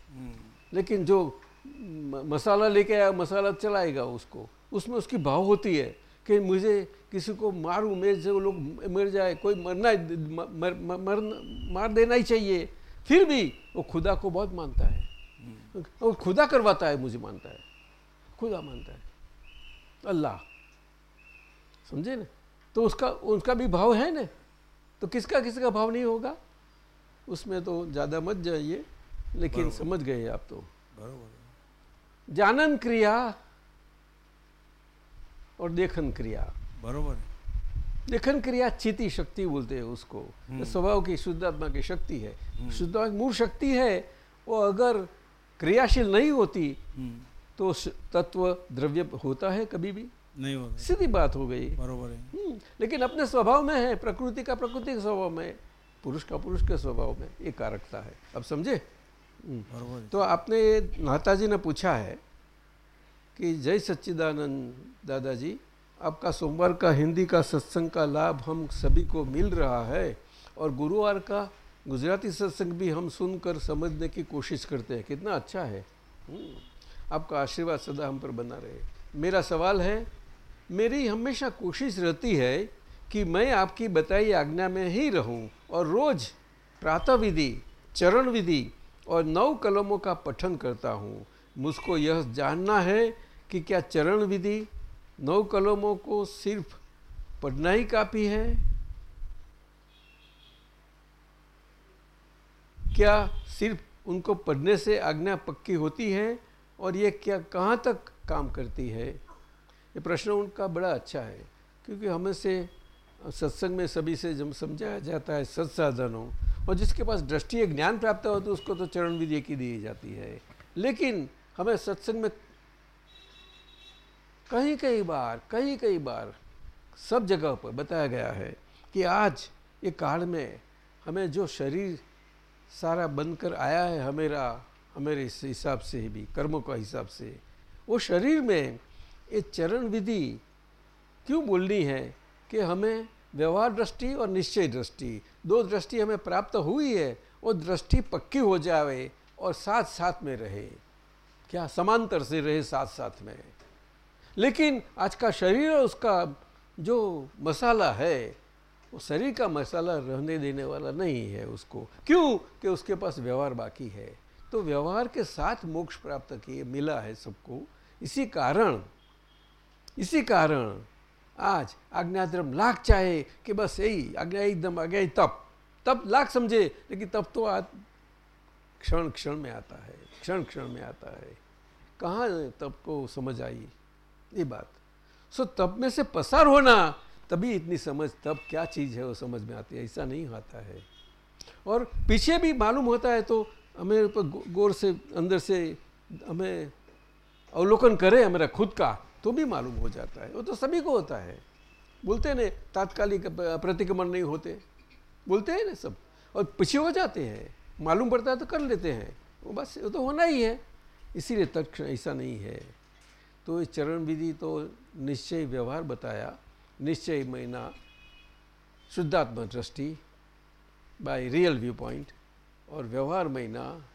लेकिन जो मसाला लेके आया मसाला चलाएगा उसको। उसमें उसकी भाव होती है कि मुझे किसी को मारूं मेरे से वो लोग मर जाए कोई मरना म- मर, मर, मर, देना ही चाहिए। फिर भी वो खुदा को बहुत मानता है। वो खुदा करवाता है मुझे मानता है। खुदा मानता है। अल्लाह। समझे ना? तो उसका उसका भी भाव है ना? तो किसका किसका भाव नहीं होगा? उसमें तो ज़्यादा मत जाइए लेकिन समझ गए आप तो। बरोबर। जानन क्रिया और देखन क्रिया। बरोबर देखन क्रिया चिति शक्ति बोलते हैं उसको। तो स्वभाव की शुद्धात्मा की शक्ति है। शुद्धात्मा की मूल शक्ति है वो अगर क्रियाशील नहीं होती तो श- तत्व द्रव्य होता है कभी भी। नहीं होता। सीधी बात हो गई। बरोबर है। हम्म, लेकिन अपने स्वभाव में है प्रकृति का प्रकृति के स्वभाव में पुरुष का पुरुष के स्वभाव में ये कारकता है। अब समझे? हम्म। तो आपने नाता जी ने पूछा है कि जय सच्चिदानंद दादाजी आपका सोमवार का हिंदी का सत्संग का लाभ हम सभी को मिल रहा है और गुरुवार का गुजराती सत्संग भी हम सुनकर समझने की कोशिश करते हैं। कितना अच्छा है। हम्म, आपका आशीर्वाद सदा हम पर बना रहे। मेरा सवाल है मेरी हमेशा कोशिश रहती है कि मैं आपकी बताई आज्ञा में ही रहूँ और रोज़ प्रातः विधि चरण विधि और नौ कलमों का पठन करता हूँ। मुझको यह जानना है कि क्या चरण विधि नौ कलमों को सिर्फ़ पढ़ना ही काफ़ी है? क्या सिर्फ़ उनको पढ़ने से आज्ञा पक्की होती है और ये क्या कहाँ तक काम करती है? ये प्रश्न उनका बड़ा अच्छा है, क्योंकि हमें से सत्संग में सभी से जब समझाया जाता है, सत्साधनों। और जिसके पास दृष्टि ज्ञान प्राप्त हो तो उसको तो चरण विधि की दी जाती है। लेकिन हमें सत्संग में कहीं कई बार, कहीं कई बार सब जगह पर बताया गया है कि आज ये काल में हमें जो शरीर सारा बनकर आया है हमेरा हमारे हिसाब से भी, कर्मों का हिसाब से, वो शरीर में ये चरण विधि क्यों बोलनी है कि हमें व्यवहार दृष्टि और निश्चय दृष्टि दो दृष्टि हमें प्राप्त हुई है, वो दृष्टि पक्की हो जाए और साथ साथ में रहे। क्या समांतर से रहे साथ साथ में? लेकिन आज का शरीर उसका जो मसाला है, वो शरीर का मसाला रहने देने वाला नहीं है उसको। क्यों? कि उसके पास व्यवहार बाकी है। तो व्यवहार के साथ मोक्ष प्राप्त किए, मिला है सबको। इसी कारण इसी कारण आज आज्ञाधर्म लाख चाहे कि बस यही आज्ञा एकदम आ गई तप तब लाख समझे लेकिन तब तो आज क्षण क्षण में आता है क्षण क्षण में आता है कहाँ तब को समझ आई ये बात सो तब में से पसार होना तभी इतनी समझ तब क्या चीज़ है वो समझ में आती है ऐसा नहीं आता है और पीछे भी मालूम होता है तो हमें तो गौर से अंदर से हमें अवलोकन करे हमारा खुद का तो भी मालूम हो जाता है। वो तो सभी को होता है। बोलते हैं तात्कालिक प्रतिक्रमण नहीं होते। बोलते हैं ना सब। और पीछे हो जाते हैं। मालूम पड़ता है तो कर लेते हैं। वो बस, वो तो होना ही है। इसीलिए तत्क्षण ऐसा नहीं है। तो चरण विधि तो निश्चय व्यवहार बताया। निश्चय महीना शुद्धात्मा दृष्टि बाय रियल व्यू पॉइंट और व्यवहार महीना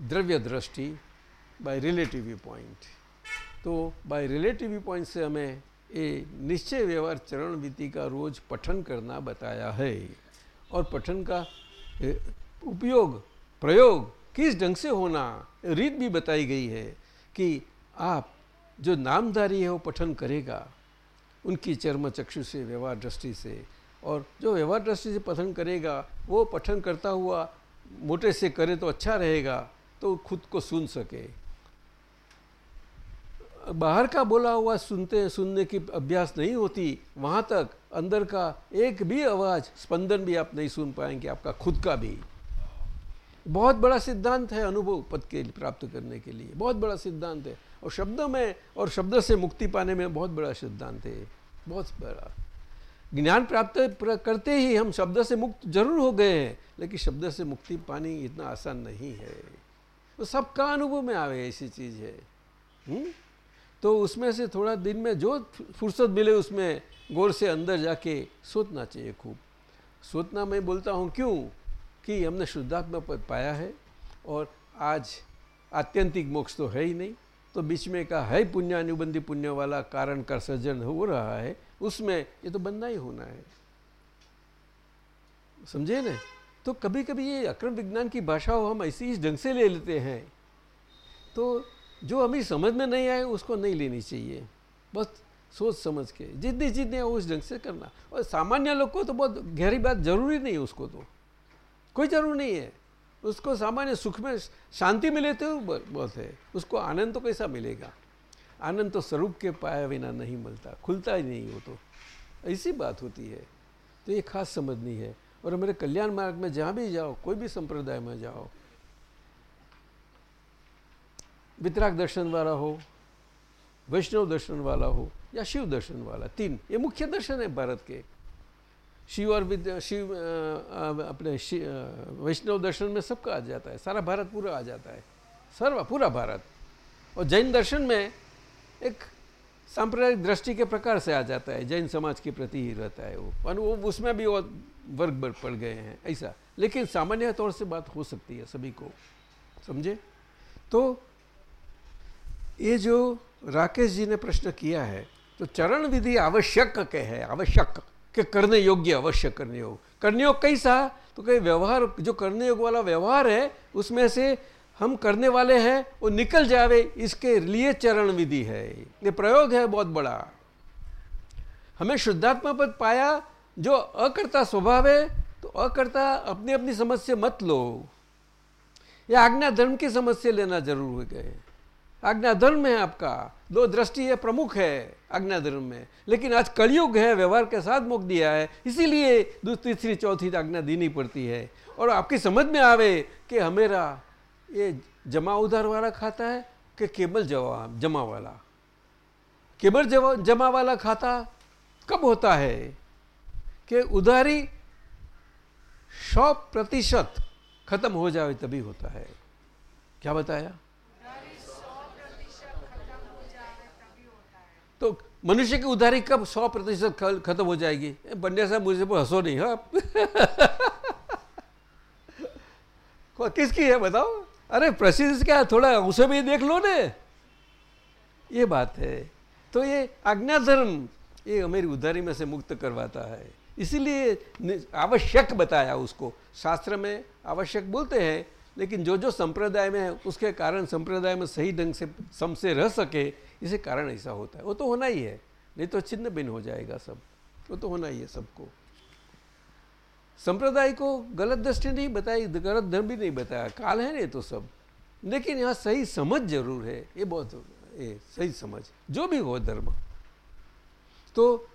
द्रव्य दृष्टि बाय रिलेटिव व्यू पॉइंट तो बाय रिलेटिव व्यू पॉइंट से हमें ये निश्चय व्यवहार चरण विधि का रोज पठन करना बताया है। और पठन का उपयोग, प्रयोग किस ढंग से होना, रीत भी बताई गई है कि आप जो नामधारी है वो पठन करेगा, उनकी चर्म चक्षु से, व्यवहार दृष्टि से। और जो व्यवहार दृष्टि से पठन करेगा, वो पठन करता हुआ मोटे से करे तो अच्छा रहेगा तो खुद को सुन सके। बाहर का बोला हुआ सुनते, सुनने की अभ्यास नहीं होती, वहाँ तक, अंदर का एक भी आवाज़, स्पंदन भी आप नहीं सुन पाएँगे, आपका खुद का भी। बहुत बड़ा सिद्धांत है अनुभव पद के प्राप्त करने के लिए। बहुत बड़ा सिद्धांत है। और शब्द में, और शब्द से मुक्ति पाने में बहुत बड़ा सिद्धांत है। बहुत बड़ा। ज्ञान प्राप्त करते ही हम शब्द से मुक्त ज़रूर हो गए हैं, लेकिन शब्द से मुक्ति पानी इतना आसान नहीं है। तो सबका अनुभव में आवे, ऐसी चीज़ है। हुँ? तो उसमें से थोड़ा दिन में जो फुर्सत मिले उसमें गौर से अंदर जाके सोचना चाहिए खूब। सोचना मैं बोलता हूँ, क्यों? कि हमने शुद्धात्मा पर पाया है और आज आत्यंतिक मोक्ष तो है ही नहीं। तो बीच में का है पुण्य अनुबंधी पुण्य वाला कारण का सर्जन हो रहा है, उसमें ये तो बनना ही होना है। समझे ना? तो कभी कभी ये अक्रम विज्ञान की भाषा हो हम ऐसी इस ढंग से ले लेते हैं। तो जो हमें समझ में नहीं आए, उसको नहीं लेनी चाहिए। बस सोच समझ के, जितनी जितने उस ढंग से करना। और सामान्य लोग को तो बहुत गहरी बात ज़रूरी नहीं है उसको तो। कोई ज़रूर नहीं है। उसको सामान्य सुख में शांति मिले तो बहुत है। उसको आनंद तो कैसा मिलेगा? आनंद तो स्वरूप के पाया बिना नहीं मिलता, खुलता ही नहीं हो तो। ऐसी बात होती है। तो ये खास समझनी है। और मेरे कल्याण मार्ग में जहाँ भी जाओ, कोई भी संप्रदाय में जाओ वितराग दर्शन वाला हो, वैष्णव दर्शन वाला हो, या शिव दर्शन वाला, तीन। ये मुख्य दर्शन है भारत के। शिव और शिव अपने वैष्णव दर्शन में सबका आ जाता है, सारा भारत पूरा आ जाता है। सर्व, पूरा भारत। और जैन दर्शन में एक सांप्रदायिक दृष्टि के प्रकार से आ जाता है, जैन समाज के प्रति ही रहता है वो। और वो उसमें भी वर्ग वर्ग पड़ गए हैं, ऐसा। लेकिन सामान्य तौर से बात हो सकती है सभी को, समझे? तो ये जो राकेश जी ने प्रश्न किया है तो चरण विधि आवश्यक के है, आवश्यक, के करने योग्य, अवश्य करने योग करने योग कैसा तो कई व्यवहार, जो करने योग वाला व्यवहार है, उसमें से हम करने वाले हैं, वो निकल जावे, इसके लिए चरण विधि है। ये प्रयोग है बहुत बड़ा। हमें शुद्धात्मा पद पाया, जो अकर्ता स्वभाव है तो अकर्ता अपनी अपनी समझ से मत लो। या आज्ञा धर्म की समझ से लेना ज़रूर हो। गए आज्ञा धर्म है आपका। दो दृष्टि है, प्रमुख है आज्ञा धर्म में। लेकिन आज कलयुग है, व्यवहार के साथ मुख दिया है, इसीलिए तीसरी, चौथी आज्ञा देनी पड़ती है। और आपकी समझ में आवे कि हमेरा ये जमा उधार वाला खाता है कि केवल जमा जमा वाला? जमा जमा वाला खाता कब होता है? कि उधारी सौ प्रतिशत खत्म हो जाए तभी होता है। क्या बताया? तो मनुष्य की उधारी कब सौ प्रतिशत खत्म हो जाएगी? पंड्या साहब, मुझे हंसो नहीं हाँ? किसकी है, बताओ? अरे, प्रसिद्ध क्या थोड़ा उसे भी देख लो ने। ये बात है। तो ये आज्ञा धर्म, ये मेरी उधारी में से मुक्त करवाता है। इसीलिए आवश्यक बताया उसको। शास्त्र में आवश्यक बोलते हैं, लेकिन जो जो संप्रदाय में है, उसके कारण संप्रदाय में सही ढंग से सम से रह सके इसे कारण ऐसा होता है। वो तो होना ही है, नहीं तो छिन्न भिन्न हो जाएगा सब। वो तो होना ही है सबको। संप्रदाय को गलत दृष्टि नहीं बताई, गलत धर्म भी नहीं बताया। काल है नहीं तो सब। लेकिन यहाँ सही समझ ज़रूर है। ये बहुत, ये सही समझ। जो भी हो धर्म। तो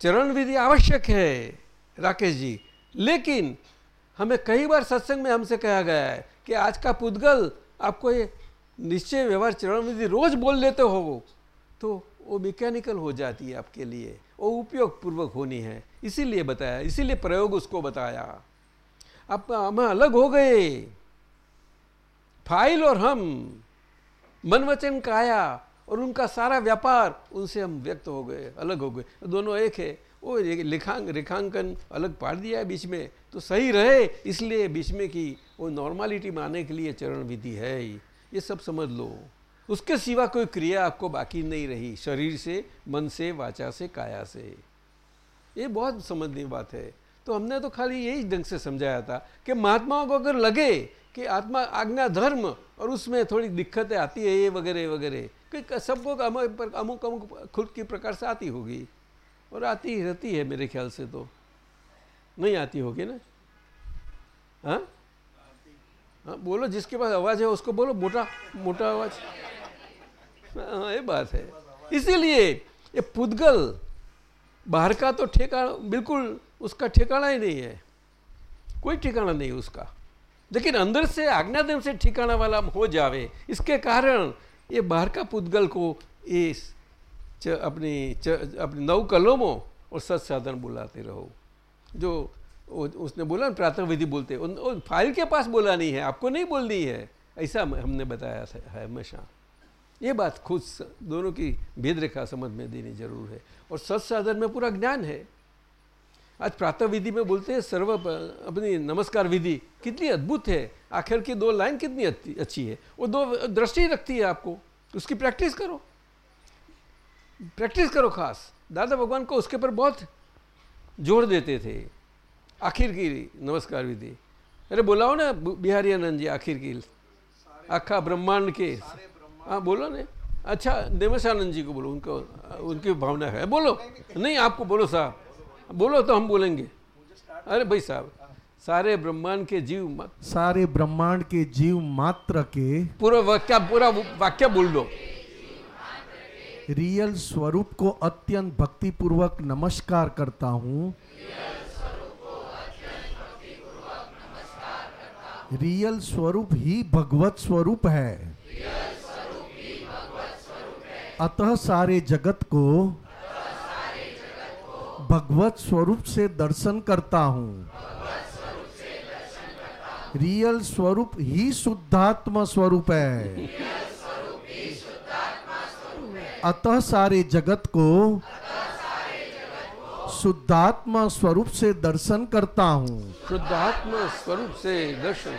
चरण विधि आवश्यक है, राकेश जी। लेकिन हमें कई बार सत्संग में हमसे कहा गया है कि आज का पुद्गल आपको ये निश्चय व्यवहार चरण विधि रोज बोल लेते हो तो वो मैकेनिकल हो जाती है आपके लिए। वो उपयोग पूर्वक होनी है। इसीलिए बताया, इसीलिए प्रयोग उसको बताया। अब हम अलग हो गए। फ़ाइल और हम मन वचन काया और उनका सारा व्यापार, उनसे हम व्यक्त हो गए, अलग हो गए। दोनों एक है। वो लिखांक, रेखांकन अलग पाड़ दिया है बीच में। तो सही रहे, इसलिए बीच में की वो नॉर्मालिटी माने के लिए चरण विधि है ही। ये सब समझ लो। उसके सिवा कोई क्रिया आपको बाकी नहीं रही, शरीर से, मन से, वाचा से, काया से। ये बहुत समझने बात है। तो हमने तो खाली यही ढंग से समझाया था कि महात्माओं को अगर लगे कि आत्मा आज्ञा धर्म और उसमें थोड़ी दिक्कतें आती है, ये वगैरह वगैरह, कि सबको अमुक अमुक खुद की प्रकार से आती होगी। और आती रहती है मेरे ख्याल से तो। नहीं आती होगी ना? हाँ? हाँ बोलो जिसके पास आवाज़ है उसको बोलो मोटा मोटा आवाज़। हाँ ये बात है। इसीलिए ये पुद्गल बाहर का तो ठेकाना बिल्कुल उसका ठिकाना ही नहीं है। कोई ठिकाना नहीं उसका। लेकिन अंदर से आज्ञादेव से ठिकाना वाला हो जावे इसके कारण ये बाहर का पुद्गल को च, अपनी च, अपनी नौ कलमों और सत्साधन बुलाते रहो जो उसने बोला प्रातः विधि बोलते उन, उन फ़ाइल के पास बोला नहीं है आपको नहीं बोलनी है। ऐसा हमने बताया है हमेशा। ये बात खुद दोनों की भेद रेखा समझ में देनी ज़रूर है। और सत साधन में पूरा ज्ञान है। आज प्रातः विधि में बोलते हैं सर्व अपनी नमस्कार विधि कितनी अद्भुत है। आखिर की दो लाइन कितनी अच्छी है। वो दो दृष्टि रखती है आपको। उसकी प्रैक्टिस करो। प्रैक्टिस करो खास। दादा भगवान को उसके ऊपर बहुत ज़ोर देते थे। आखिर की नमस्कार विधि। अरे बुलाओ ना बिहारी आनंद जी आखिर की आखा ब्रह्मांड के। हाँ बोलो ने। अच्छा देवेशानंद जी को बोलो उनको उनकी भावना है। बोलो। नहीं आपको बोलो साहब। बोलो तो हम बोलेंगे। अरे भाई साहब सारे ब्रह्मांड के जीव सारे ब्रह्मांड के जीव मात्र के पूरा वाक्य पूरा वाक्य बोल दो। रियल स्वरूप को अत्यंत भक्ति पूर्वक नमस्कार करता हूँ। रियल स्वरूप ही भगवत स्वरूप है। अतः सारे जगत को भगवत स्वरूप से दर्शन करता हूँ। रियल स्वरूप ही शुद्धात्म स्वरूप है। अतः सारे जगत को शुद्धात्मा स्वरूप से दर्शन करता हूँ। शुद्धात्मा स्वरूप से दर्शन।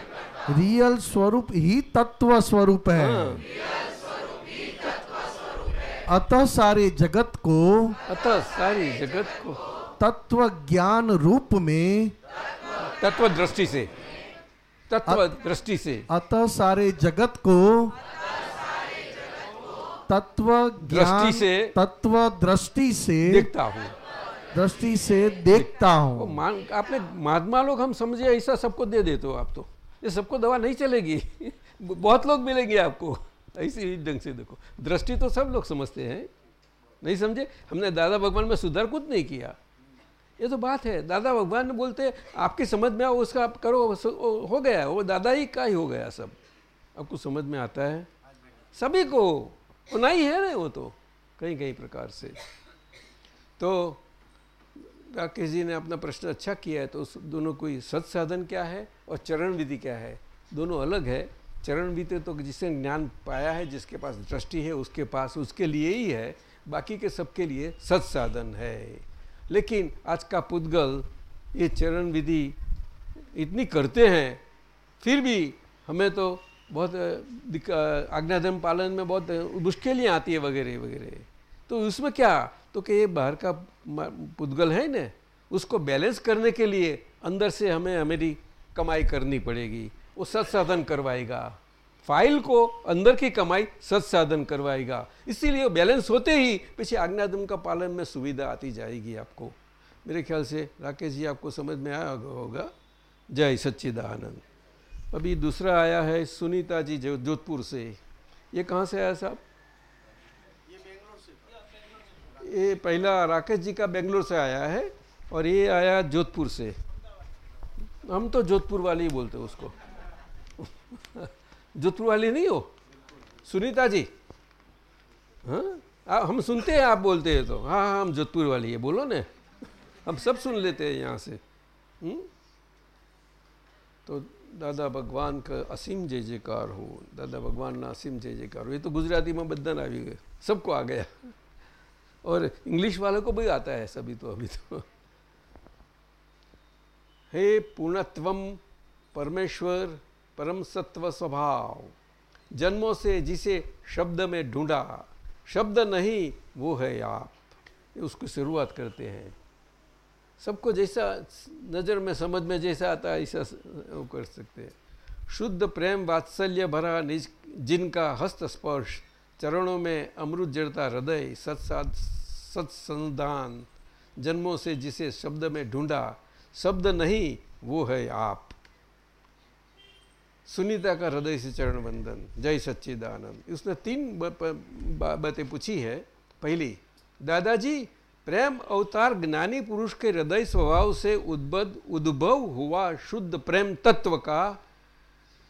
रियल स्वरूप ही तत्व स्वरूप है। हाँ। अतः सारे जगत को अतः सारी जगत को तत्व ज्ञान रूप में तत्व दृष्टि से तत्व दृष्टि से। अतः सारे जगत को तत्व ज्ञान से तत्व दृष्टि से देखता हूँ। दृष्टि से देखता हूँ। आपने महात्मा लोग हम समझे ऐसा सबको दे देते हो आप तो। ये सबको दवा नहीं चलेगी। बहुत लोग मिलेंगे आपको। ऐसे ही ढंग से देखो। दृष्टि तो सब लोग समझते हैं। नहीं समझे? हमने दादा भगवान में सुधार कुछ नहीं किया। ये तो बात है। दादा भगवान बोलते आपकी समझ में आओ उसका आप करो हो गया। वो दादा ही का ही हो गया सब। आपको समझ में आता है। सभी को होना ही है ना वो तो कहीं कहीं प्रकार से। तो राकेश जी ने अपना प्रश्न अच्छा किया है तो उस दोनों कोई सत साधन क्या है और चरण विधि क्या है? दोनों अलग है। चरण विधि तो जिसने ज्ञान पाया है, जिसके पास दृष्टि है, उसके पास उसके लिए ही है। बाकी के सबके लिए सत साधन है। लेकिन आज का पुद्गल ये चरण विधि इतनी करते हैं, फिर भी हमें तो बहुत आज्ञाधर्म पालन में बहुत मुश्किलें आती है, वगैरह वगैरह। तो उसमें क्या? तो कि ये बाहर का पुद्गल है ना उसको बैलेंस करने के लिए अंदर से हमें हमेरी कमाई करनी पड़ेगी। वो सत्साधन करवाएगा। फ़ाइल को अंदर की कमाई सत्साधन करवाएगा। इसीलिए बैलेंस होते ही पीछे आज्ञाधर्म का पालन में सुविधा आती जाएगी आपको। मेरे ख्याल से राकेश जी, आपको समझ में आया होगा। जय सच्चिदानंद। अभी दूसरा आया है सुनीता जो, जोधपुर से। ये कहाँ से आया साहब? ये पहला राकेश जी का बेंगलोर से आया है और ये आया जोधपुर से हम तो जोधपुर वाले ही बोलते उसको जोधपुर वाली नहीं हो सुनीता जी हाँ हम सुनते हैं आप बोलते हैं तो हाँ हाँ हम जोधपुर वाली है बोलो ना हम सब सुन लेते हैं यहाँ से हुँ? हम्म? तो દાદા ભગવાન કે અસીમ જય જયકાર હો દાદા ભગવાનના અસીમ जय जयकार हो ये तो गुजराती में बदन आ गए सबको आ गया और इंग्लिश वालों को भी आता है सभी तो अभी तो। हे पूर्णत्वम परमेश्वर, परम सत्व स्वभाव, जन्मों से जिसे शब्द में ढूंढा, शब्द नहीं, वो है आप। उसकी शुरुआत करते हैं। सबको जैसा नज़र में, समझ में जैसा आता है, ऐसा वो कर सकते हैं। शुद्ध प्रेम वात्सल्य भरा निज, जिनका हस्त स्पर्श चरणों में अमृत जड़ता हृदय, सत्साद, सत्संधान, जन्मों से जिसे शब्द में ढूंढा, शब्द नहीं, वो है आप। सुनीता का हृदय से चरण बंधन जय सच्चिदानंद। उसने तीन बातें पूछी है। पहली, दादाजी, प्रेम अवतार ज्ञानी पुरुष के हृदय स्वभाव से उद्भव उद्भव हुआ शुद्ध प्रेम तत्व का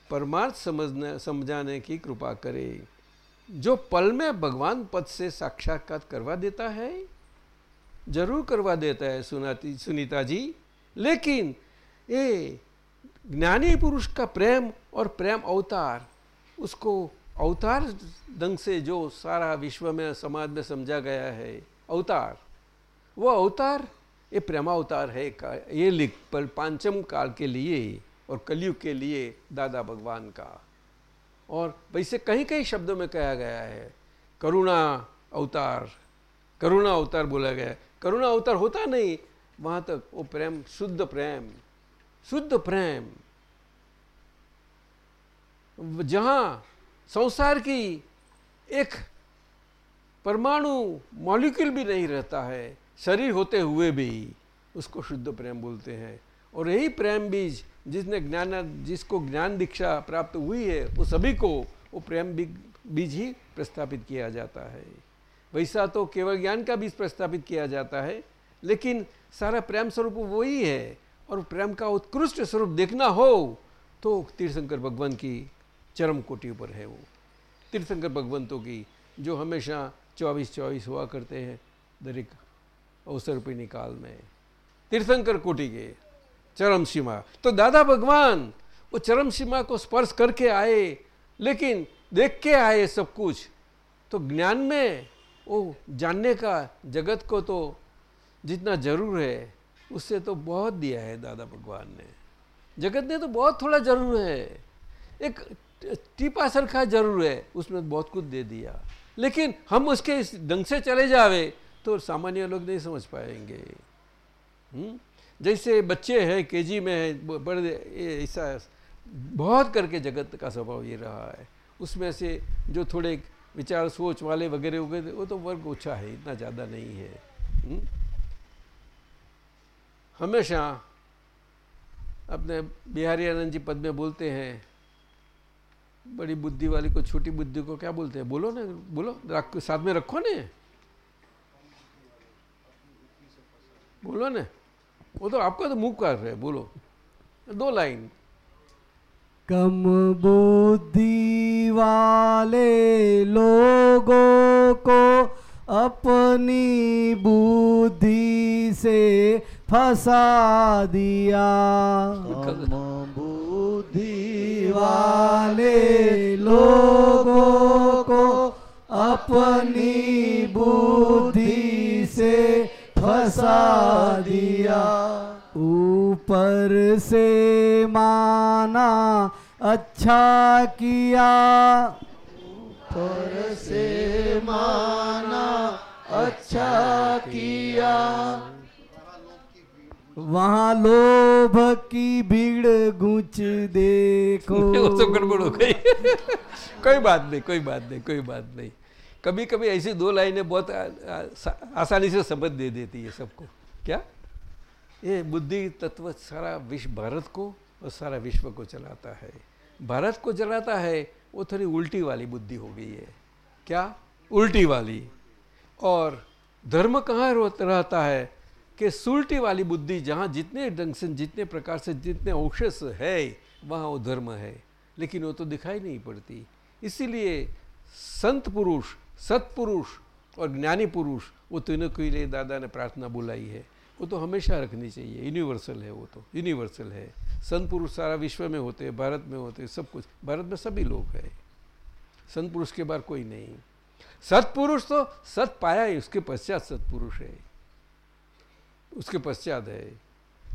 परमार्थ समझने, समझाने की कृपा करे। जो पल में भगवान पद से साक्षात्कार करवा देता है, ज़रूर करवा देता है सुनाती, सुनीता जी। लेकिन ये ज्ञानी पुरुष का प्रेम और प्रेम अवतार, उसको अवतार ढंग से जो सारा विश्व में, समाज में समझा गया है, अवतार, वो अवतार, ये प्रेमावतार है ये लिख पर पांचम काल के लिए और कलयुग के लिए दादा भगवान का। और वैसे कहीं कहीं शब्दों में कहा गया है। करुणा अवतार करुणा अवतार बोला गया करुणा अवतार होता नहीं, वहाँ तक, वो प्रेम, शुद्ध प्रेम शुद्ध प्रेम। जहाँ संसार की एक परमाणु मॉलिक्यूल भी नहीं रहता है, शरीर होते हुए भी उसको शुद्ध प्रेम बोलते हैं। और यही प्रेम बीज जिसने ज्ञान, जिसको ज्ञान दीक्षा प्राप्त हुई है, वो सभी को वो प्रेम बीज ही प्रस्थापित किया जाता है। वैसा तो केवल ज्ञान का बीज प्रस्थापित किया जाता है, लेकिन सारा प्रेम स्वरूप वही है। और प्रेम का उत्कृष्ट स्वरूप देखना हो तो तीर्थंकर भगवान की चरम कोटि पर है वो। तीर्थंकर भगवंतों की, जो हमेशा चौबीस चौबीस हुआ करते हैं, दरिक अवसर पे निकाल में। तीर्थंकर कोटि के चरम सीमा तो दादा भगवान, वो चरम सीमा को स्पर्श करके आए, लेकिन देख के आए सब कुछ। तो ज्ञान में, वो जानने का जगत को तो जितना ज़रूर है, उससे तो बहुत दिया है दादा भगवान ने। जगत ने तो बहुत थोड़ा ज़रूर है। एक टीपा सरखा ज़रूर है, उसमें बहुत कुछ दे दिया। लेकिन हम उसके इस ढंग से चले जावे तो सामान्य लोग नहीं समझ पाएँगे। हम्म? जैसे बच्चे हैं, केजी में है बड़े ऐसा बहुत करके जगत का स्वभाव ये रहा है। उसमें से जो थोड़े विचार, सोच वाले वगैरह वगैरह वो तो वर्ग ऊँचा है, इतना ज़्यादा नहीं है। हम्म? हमेशा अपने बिहारी आनंद जी पद में बोलते हैं, बड़ी बुद्धि वाली को, छोटी बुद्धि को क्या बोलते हैं? बोलो ना, बोलो साथ में रखो ने। बोलो ना। वो तो आपका तो मुँह कर रहे बोलो। दो लाइन। कम बुद्धि वाले लोगों को अपनी बुद्धि से फंसा दिया। कम बुद्धि वाले लोगों को अपनी बुद्धि से फंसा दिया। ऊपर से माना अच्छा किया। पर से माना अच्छा किया। वहाँ लोभ की भीड़ गुच देखो। तो गड़बड़ हो गई। कोई बात नहीं कोई बात नहीं कोई बात नहीं। कभी कभी ऐसी दो लाइनें बहुत आसानी से समझ दे देती है सबको। क्या? ये बुद्धि तत्व सारा विश्व, भारत को और सारा विश्व को चलाता है। भारत को चलाता है, वो थोड़ी उल्टी वाली बुद्धि हो गई है। क्या? उल्टी वाली। और धर्म कहाँ रहता है कि सुलटी वाली बुद्धि जहाँ जितने ढंग से, जितने प्रकार से, जितने औषस है, वहाँ वो धर्म है। लेकिन वो तो दिखाई नहीं पड़ती। इसीलिए संत पुरुष सत्पुरुष और ज्ञानी पुरुष, वो तीनों के लिए दादा ने प्रार्थना बुलाई है। वो तो हमेशा रखनी चाहिए। यूनिवर्सल है वो तो। यूनिवर्सल है। संत पुरुष सारा विश्व में होते हैं, भारत में होते हैं, सब कुछ। भारत में सभी लोग हैं। संत पुरुष के बार कोई नहीं। सत्पुरुष तो सत पाया ही, उसके पश्चात सत्पुरुष है। उसके पश्चात है।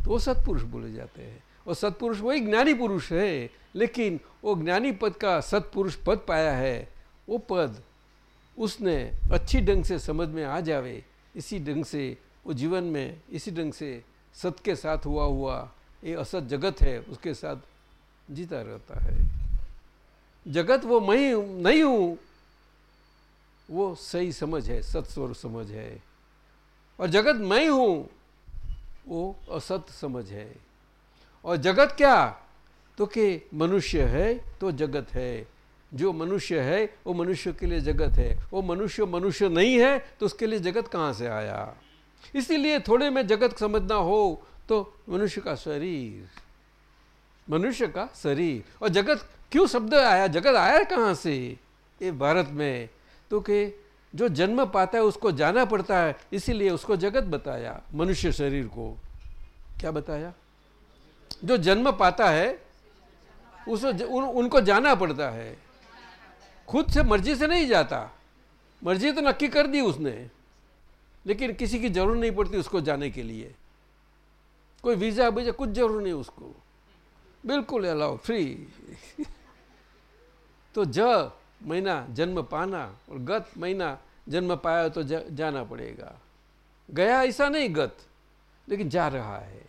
तो वो सत्पुरुष बोले जाते हैं। और सत्पुरुष वही ज्ञानी पुरुष है, लेकिन वो ज्ञानी पद का सत्पुरुष पद पाया है। वो पद उसने अच्छी ढंग से समझ में आ जावे, इसी ढंग से वो जीवन में, इसी ढंग से सत के साथ हुआ हुआ, ये असत जगत है, उसके साथ जीता रहता है। जगत वो मैं नहीं हूँ, वो सही समझ है सत्स्वर समझ है। और जगत मैं हूँ, वो असत समझ है। और जगत क्या? तो कि मनुष्य है तो जगत है। जो मनुष्य है वो मनुष्य के लिए जगत है। वो मनुष्य मनुष्य नहीं है तो उसके लिए जगत कहाँ से आया? इसीलिए थोड़े में जगत समझना हो तो मनुष्य का शरीर मनुष्य का शरीर। और जगत क्यों शब्द आया? जगत आया कहाँ से? ये भारत में। तो कि जो जन्म पाता है उसको जाना पड़ता है इसीलिए उसको जगत बताया मनुष्य शरीर को। क्या बताया? जो जन्म पाता है उसको उन, उनको जाना पड़ता है। खुद से मर्ज़ी से नहीं जाता। मर्ज़ी तो नक्की कर दी उसने, लेकिन किसी की ज़रूरत नहीं पड़ती उसको जाने के लिए। कोई वीज़ा वीज़ा कुछ ज़रूर नहीं उसको। बिल्कुल अलाउ, फ्री। तो ज महीना जन्म पाना और गत महीना जन्म पाया तो जाना पड़ेगा। गया ऐसा नहीं गत, लेकिन जा रहा है।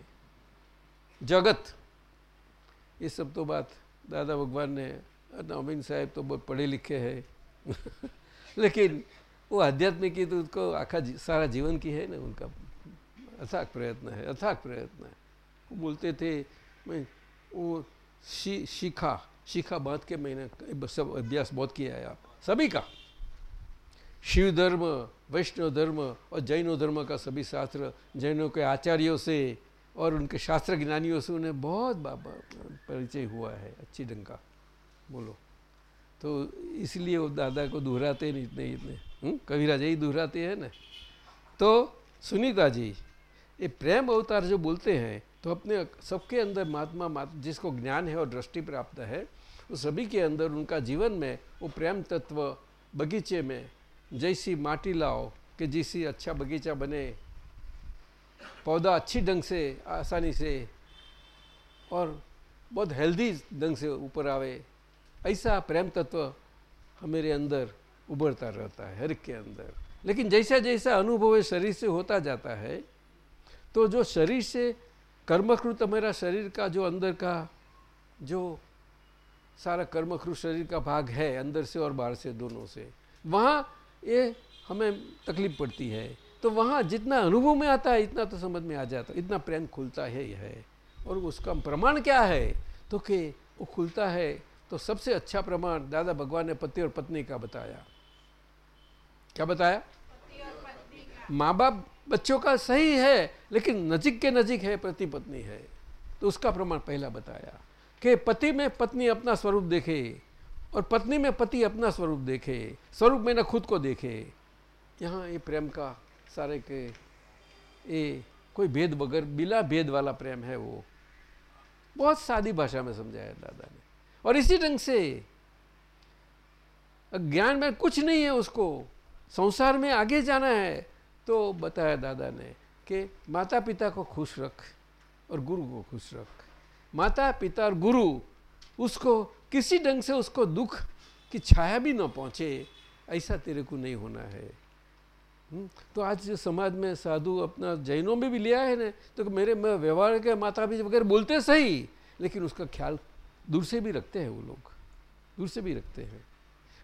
जगत, ये सब तो बात दादा भगवान ने नवीन साहब तो बहुत पढ़े लिखे हैं। लेकिन वो आध्यात्मिक की तो उसको आखा सारा जीवन की है ना उनका अथाक प्रयत्न है अथाक प्रयत्न है। वो बोलते थे मैं वो शी, शिखा शिखा बाँध के मैंने सब अभ्यास बहुत किया है आप सभी का। शिव धर्म वैष्णव धर्म और जैनो धर्म का सभी शास्त्र जैनों के आचार्यों से और उनके शास्त्र ज्ञानियों से उन्हें बहुत परिचय हुआ है अच्छी ढंग का। बोलो। तो इसलिए वो दादा को दोहराते नहीं, इतने इतने। कविराज ही दोहराते हैं ना। तो सुनीता जी, ये प्रेम अवतार जो बोलते हैं तो अपने सबके अंदर महात्मा, मात, जिसको ज्ञान है और दृष्टि प्राप्त है, वो सभी के अंदर उनका जीवन में, वो प्रेम तत्व, बगीचे में, जैसी माटी लाओ कि जैसी अच्छा बगीचा बने, पौधा अच्छी ढंग से, आसानी से, और बहुत हेल्दी ढंग से ऊपर आवे। ऐसा प्रेम तत्व हमारे अंदर उभरता रहता है, हर के अंदर। लेकिन जैसा जैसा अनुभव शरीर से होता जाता है तो जो शरीर से कर्मकृत मेरा शरीर का, जो अंदर का, जो सारा कर्मकृत शरीर का भाग है, अंदर से और बाहर से, दोनों से, वहाँ ये हमें तकलीफ़ पड़ती है। तो वहाँ जितना अनुभव में आता है, इतना तो समझ में आ जाता है। इतना प्रेम खुलता है ही है और उसका प्रमाण क्या है? तो कि वो खुलता है तो सबसे अच्छा प्रमाण दादा भगवान ने पति और पत्नी का बताया। क्या बताया? माँ बाप बच्चों का सही है, लेकिन नजीक के नजीक है, पति पत्नी है। तो उसका प्रमाण पहला बताया कि पति में पत्नी अपना स्वरूप देखे और पत्नी में पति अपना स्वरूप देखे, स्वरूप में न खुद को देखे। यहाँ ये प्रेम का सारे के ये कोई भेद बगैर, बिला भेद वाला प्रेम है वो। बहुत सादी भाषा में समझाया दादा ने। और इसी ढंग से ज्ञान में कुछ नहीं है उसको संसार में आगे जाना है। तो बताया दादा ने कि माता पिता को खुश रख और गुरु को खुश रख। माता पिता और गुरु उसको किसी ढंग से उसको दुख की छाया भी ना पहुँचे ऐसा तेरे को नहीं होना है। हम्म, तो आज जो समाज में साधु अपना जैनों में भी लिया है ना तो मेरे व्यवहार के माता भी वगैरह बोलते सही लेकिन उसका ख्याल दूर से भी रखते हैं वो लोग। दूर से भी रखते हैं।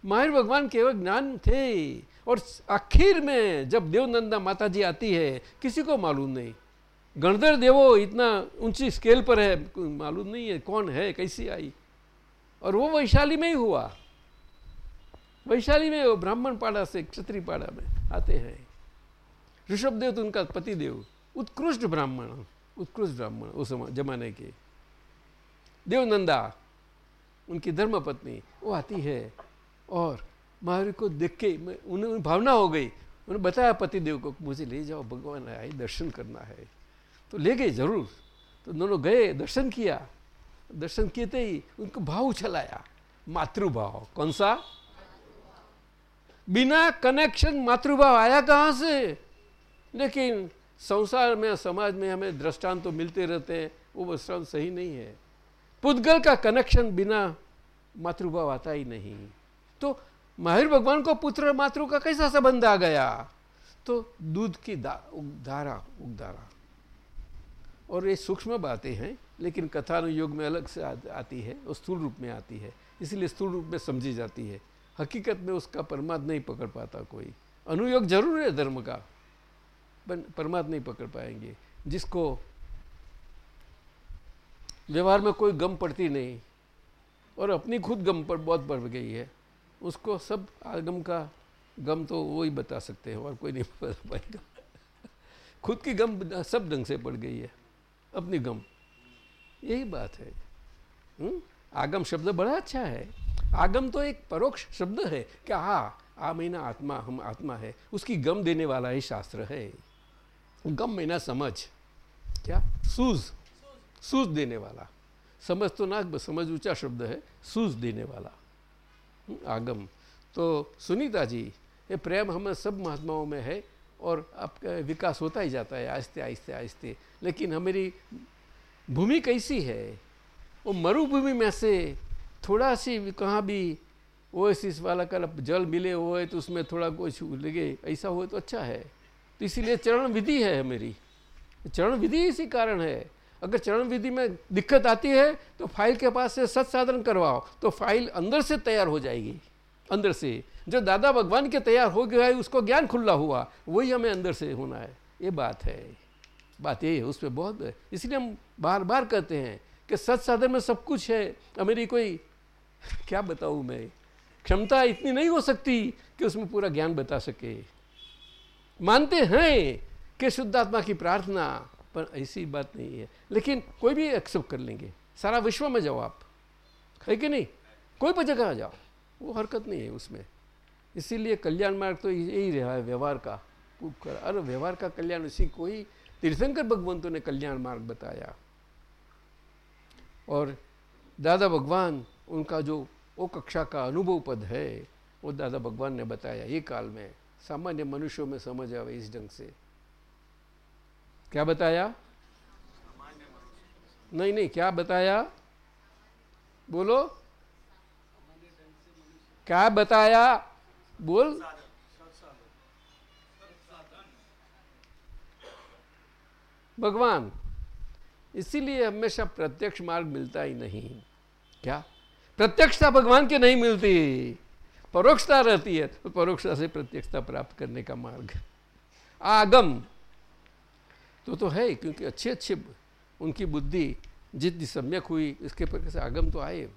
माहिर भगवान केवल ज्ञान थे और आखिर में जब देवनंदा माता जी आती है, किसी को मालूम नहीं। गणधर देवो, इतना ऊँची स्केल पर है मालूम नहीं है कौन है, कैसी आई। और वो वैशाली में ही हुआ। वैशाली में वो ब्राह्मण पाड़ा से क्षत्रिय पाड़ा में आते हैं। ऋषभ देव तो उनका पति देव उत्कृष्ट ब्राह्मण उत्कृष्ट ब्राह्मण उस जमाने के। देवनंदा, उनकी धर्म पत्नी वो आती है और महावीर को देख के उन्हें भावना हो गई। उन्होंने बताया पति देव को, मुझे ले जाओ, भगवान आए, दर्शन करना है। तो ले गए ज़रूर। तो दोनों गए, दर्शन किया। दर्शन किए ही उनको भाव उछलाया मातृभाव, कौन सा? बिना कनेक्शन मातृभाव आया कहाँ से? लेकिन संसार में, समाज में हमें दृष्टांत तो मिलते रहते हैं, वो दृष्टांत सही नहीं है। पुद्गल का कनेक्शन बिना मातृभाव आता ही नहीं। तो माहिर भगवान को पुत्र मातृ का कैसा संबंध आ गया? तो दूध की धारा उगधारा और ये सूक्ष्म बातें हैं, लेकिन कथानुयोग में अलग से आती है और स्थूल रूप में आती है। इसलिए स्थूल रूप में समझी जाती है। हकीकत में उसका परमात्मा नहीं पकड़ पाता कोई। अनुयोग ज़रूर है धर्म का परमात्मा नहीं पकड़ पाएँगे। जिसको व्यवहार में कोई गम पड़ती नहीं। और अपनी खुद गम पर बहुत बढ़ गई है। उसको सब आगम का गम तो वो ही बता सकते हैं और कोई नहीं बता पाएगा। खुद की गम सब ढंग से पड़ गई है। अपनी गम। यही बात है। हुँ? हम्म? आगम शब्द बड़ा अच्छा है। आगम तो एक परोक्ष शब्द है कि हाँ आ महीना आत्मा, हम आत्मा है। उसकी गम देने वाला ही शास्त्र है। गम महीना समझ। क्या? सूझ सूझ देने वाला। समझ तो ना समझ ऊँचा शब्द है सूझ देने वाला। हम्म, आगम। तो सुनीता जी ये प्रेम हमें सब महात्माओं में है और आपका विकास होता ही जाता है आहिस्ते आहिस्ते आहिस्ते। लेकिन हमारी भूमि कैसी है? वो मरुभूमि में से थोड़ा सी कहाँ भी ओएसिस वाला का जल मिले हुए तो उसमें थोड़ा कुछ लगे ऐसा हो तो अच्छा है। तो इसीलिए चरण विधि है मेरी चरण विधि इसी कारण है। अगर चरण विधि में दिक्कत आती है तो फ़ाइल के पास से सत्साधन करवाओ तो फ़ाइल अंदर से तैयार हो जाएगी, अंदर से। जो दादा भगवान के तैयार हो गया है, उसको ज्ञान खुला हुआ, वही हमें अंदर से होना है। ये बात है। बात ये है, उस पर बहुत इसलिए हम बार बार कहते हैं कि सच साधन में सब कुछ है। मेरी कोई, क्या बताऊँ मैं? क्षमता इतनी नहीं हो सकती कि उसमें पूरा ज्ञान बता सके। मानते हैं कि शुद्धात्मा की प्रार्थना पर ऐसी बात नहीं है। लेकिन कोई भी एक्सेप्ट कर लेंगे। सारा विश्व में जाओ आप। है कि नहीं? कोई पर जगह जाओ। वो हरकत नहीं है उसमें। इसीलिए कल्याण मार्ग तो यही रहा है व्यवहार का। कर। अरे व्यवहार का कल्याण उसी को ही तीर्थंकर भगवंतों ने कल्याण मार्ग बताया। और दादा भगवान, उनका जो वो कक्षा का अनुभव पद है, वो दादा भगवान ने बताया ये काल में। सामान्य मनुष्यों में समझ आवे इस ढंग से। क्या बताया? नहीं नहीं, क्या बताया? बोलो। क्या बताया? बोल। भगवान, इसीलिए हमेशा प्रत्यक्ष मार्ग मिलता ही नहीं। क्या? प्रत्यक्षता भगवान की नहीं मिलती। परोक्षता रहती है तो परोक्षता से प्रत्यक्षता प्राप्त करने का मार्ग। आगम। तो तो है, क्योंकि अच्छे अच्छे उनकी बुद्धि जितनी सम्यक हुई, इसके प्रकार से आगम तो आए,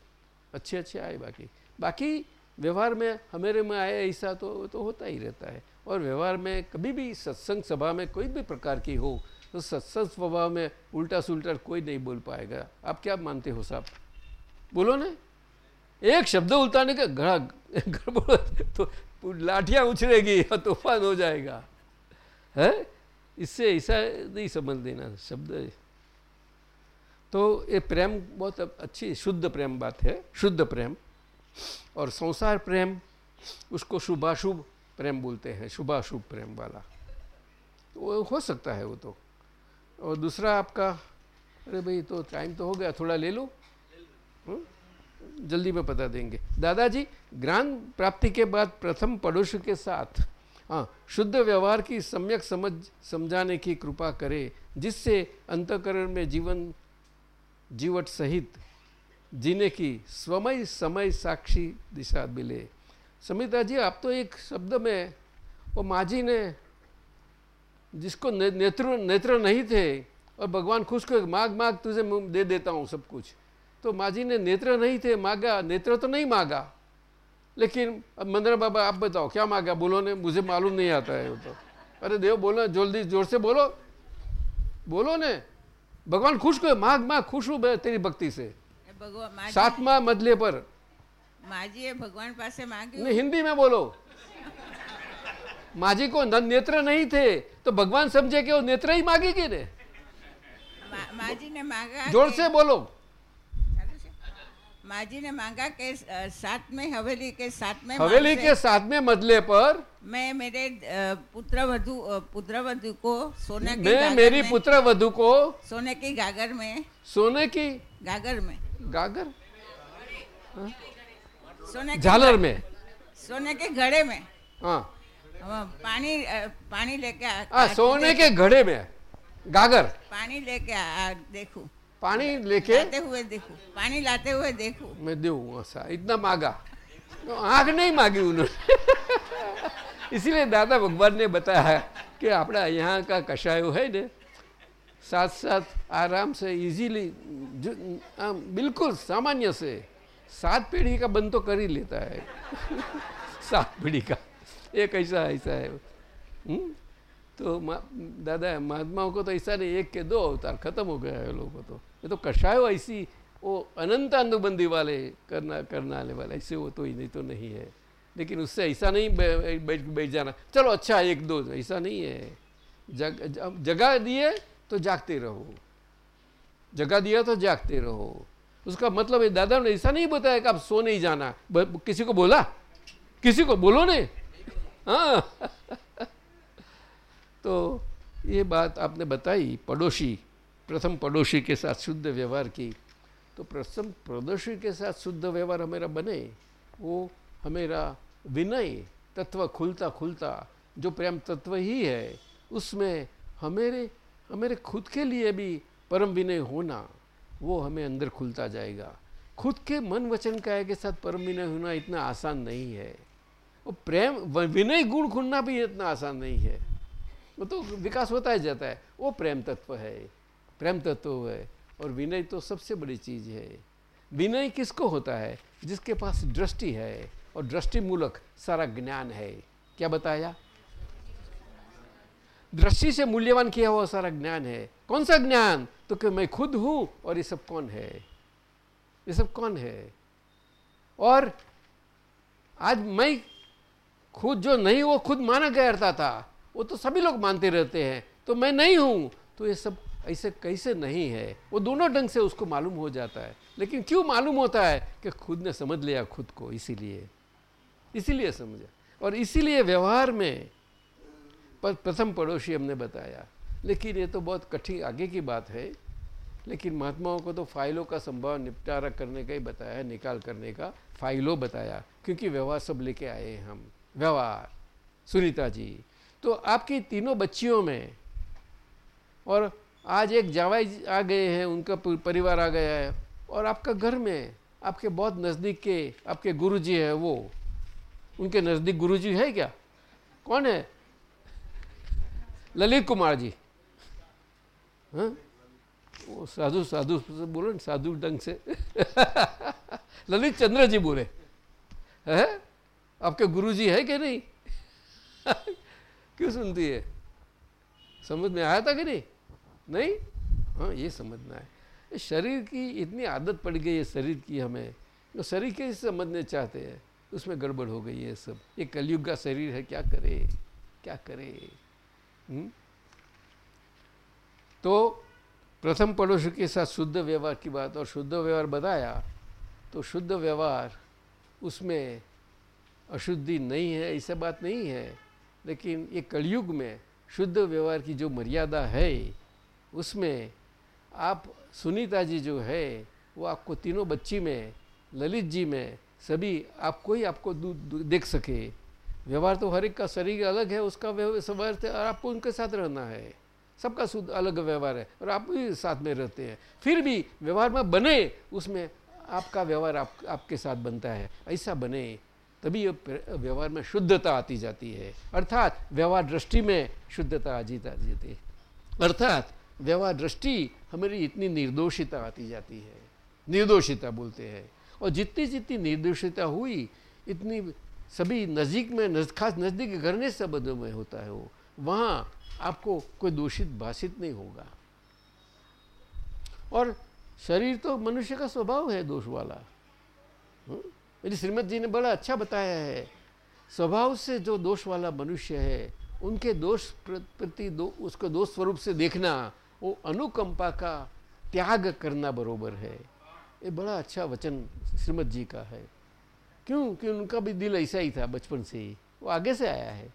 अच्छे अच्छे आए बाकी। बाकी व्यवहार में हमेरे में आए ऐसा तो तो होता ही रहता है। और व्यवहार में कभी भी सत्संग सभा में कोई भी प्रकार की हो तो सत्संग स्वभाव में उल्टा सुल्टा कोई नहीं बोल पाएगा। आप क्या मानते हो साहब? बोलो ना। एक शब्द उल्टाने का घड़ा गड़बड़ तो लाठियाँ उछलेगी या तूफ़ान हो जाएगा। है? इससे ऐसा नहीं समझ देना, शब्द तो ये प्रेम बहुत अच्छी, शुद्ध प्रेम बात है, शुद्ध प्रेम। और संसार प्रेम, उसको शुभाशुभ प्रेम बोलते हैं, शुभाशुभ प्रेम वाला। वो हो सकता है वो तो। और दूसरा आपका, अरे भाई तो टाइम तो हो गया, थोड़ा ले लो। हुँ? जल्दी में पता देंगे। दादाजी ज्ञान प्राप्ति के बाद प्रथम पड़ोस के साथ हाँ शुद्ध व्यवहार की सम्यक समझ समझाने की कृपा करे जिससे अंतकरण में जीवन जीवट सहित जीने की स्वमय समय साक्षी दिशा मिले। समिता जी आप तो एक शब्द में वो माझी ने जिसको ने, नेत्र नेत्र नहीं थे और भगवान खुश को माग माग तुझे दे देता हूँ सब कुछ। तो माझी ने नेत्र नहीं थे मांगा नेत्र तो नहीं मांगा। लेकिन अब मंदिर बाबा आप बताओ क्या मांगा? बोलो ने मुझे मालूम नहीं आता है वो तो। अरे देव बोलो जल्दी ज़ोर से बोलो। बोलो ने भगवान खुश को माग मांग खुश हूँ तेरी भक्ति से। सातवा मदले पर। माजी भगवान पास नहीं हिंदी में बोलो। माजी को नेत्र नहीं थे तो भगवान समझे कि वो नेत्र ही मांगेगी ने मा, माजी ने मांगा ज़ोर से बोलो। माँ जी ने मांगा के साथ में हवेली के साथ में हवेली के साथ में मजले पर मैं मेरे पुत्र वधु पुत्र वधु को सोने की मैं मेरी पुत्र वधु को सोने की गागर में सोने की गागर में। गागर? हाँ? सोने झालर में। सोने के घड़े में। हाँ।, हाँ पानी पानी लेके हाँ, सोने के घड़े में। गागर। पानी लेके देखू। पानी लेके लाते हुए देखूँ पानी लाते हुए देखूँ। मैं दू ऐसा इतना मांगा। तो आँख नहीं मांगी उन्होंने। इसीलिए दादा भगवान ने बताया कि अपना यहाँ का कषायो है ने साथ साथ आराम से इजीली बिल्कुल सामान्य से सात पीढ़ी का बंद तो कर ही लेता है। सात पीढ़ी का एक ऐसा ऐसा है। हम्म? तो दादा महात्माओं को तो ऐसा नहीं एक के दो अवतार खत्म हो गया है लोगों को तो। ये तो कषायो ऐसी, वो अनंत अनुबंधी वाले करना करना आने वाले, ऐसे वो तो नहीं तो नहीं है। लेकिन उससे ऐसा नहीं बै- बैठ बैठ जाना। चलो अच्छा एक दो, ऐसा नहीं है। जग- जगह दिए तो जागते रहो। जगह दिया तो जागते रहो। उसका मतलब है, दादा ने ऐसा नहीं बताया कि आप सो नहीं जाना। ब- किसी को बोला? किसी को बोलो ने? हाँ। तो ये बात आपने बताई, पड़ोसी। प्रथम पड़ोसी के साथ शुद्ध व्यवहार की तो प्रथम पड़ोसी के साथ शुद्ध व्यवहार हमारा बने, वो हमेरा विनय, तत्व खुलता खुलता, जो प्रेम तत्व ही है, उसमें हमेरे हमेरे खुद के लिए भी परम विनय होना, वो हमें अंदर खुलता जाएगा। खुद के मन वचन काय के साथ परम विनय होना इतना आसान नहीं है। वो प्रेम विनय गुण खुलना भी इतना आसान नहीं है। वो तो विकास होता ही जाता है, वो प्रेम तत्व है। प्रेम तत्व है और विनय तो सबसे बड़ी चीज़ है। विनय किसको होता है? जिसके पास दृष्टि है और दृष्टि मूलक सारा ज्ञान है। क्या बताया? दृष्टि से मूल्यवान किया हुआ सारा ज्ञान है। कौन सा ज्ञान? तो कि मैं खुद हूँ और ये सब कौन है? ये सब कौन है? और आज मैं खुद जो नहीं, वो खुद माना करता था, वो तो सभी लोग मानते रहते हैं तो मैं नहीं हूँ तो ये सब ऐसे कैसे नहीं है? वो दोनों ढंग से उसको मालूम हो जाता है। लेकिन क्यों मालूम होता है? कि खुद ने समझ लिया खुद को, इसीलिए। इसीलिए समझा और इसीलिए व्यवहार में प्रथम पड़ोसी हमने बताया। लेकिन ये तो बहुत कठिन, आगे की बात है। लेकिन महात्माओं को तो फाइलों का संभव, निपटारा करने का ही बताया, निकाल करने का फाइलों बताया। क्योंकि व्यवहार सब लेके आए हम। व्यवहार। सुनीता जी तो आपकी तीनों बच्चियों में और आज एक जावाई आ गए हैं, उनका परिवार आ गया है और आपका घर में आपके बहुत नज़दीक के आपके गुरुजी है वो। उनके नज़दीक गुरुजी है क्या? कौन है? ललित कुमार जी। हाँ? वो साधु साधु बोलो ना साधु ढंग से। ललित चंद्र जी बोले। है? आपके गुरुजी है कि नहीं? क्यों सुनती है? समझ में आया था कि नहीं? नहीं? हाँ ये समझना है। शरीर की इतनी आदत पड़ गई है, शरीर की हमें। तो शरीर कैसे समझने चाहते हैं, उसमें गड़बड़ हो गई है सब। ये कलयुग का शरीर है, क्या करे? क्या करे? हुँ? हम्म? तो प्रथम पड़ोसी के साथ शुद्ध व्यवहार की बात, और शुद्ध व्यवहार बताया तो शुद्ध व्यवहार उसमें अशुद्धि नहीं है, ऐसा बात नहीं है। लेकिन ये कलयुग में शुद्ध व्यवहार की जो मर्यादा है उसमें आप सुनीता जी जो है वो आपको तीनों बच्ची में ललित जी में सभी आपको ही आपको देख सके। व्यवहार तो हर एक का शरीर अलग है उसका व्यवहार और आपको उनके साथ रहना है। सबका शुद्ध अलग व्यवहार है और आप भी साथ में रहते हैं। फिर भी व्यवहार में बने उसमें आपका व्यवहार आप, आपके साथ बनता है। ऐसा बने तभी व्यवहार में शुद्धता आती जाती है। अर्थात व्यवहार दृष्टि में शुद्धता आ जीता जाती। है अर्थात व्यवहार दृष्टि हमारी इतनी निर्दोषिता आती जाती है। निर्दोषिता बोलते हैं। और जितनी जितनी निर्दोषिता हुई इतनी सभी नज़दीक में नज, खास नज़दीक घरने संबंधों में होता है वो। वहाँ आपको कोई दूषित भाषित नहीं होगा। और शरीर तो मनुष्य का स्वभाव है दोष वाला। हम्म? मेरी श्रीमद जी ने बड़ा अच्छा बताया है। स्वभाव से जो दोष वाला मनुष्य है उनके दोष प्रति दो उसको दोष स्वरूप से देखना वो अनुकंपा का त्याग करना बरोबर है। ये बड़ा अच्छा वचन श्रीमद जी का है। क्यों? कि उनका भी दिल ऐसा ही था बचपन से ही। वो आगे से आया है,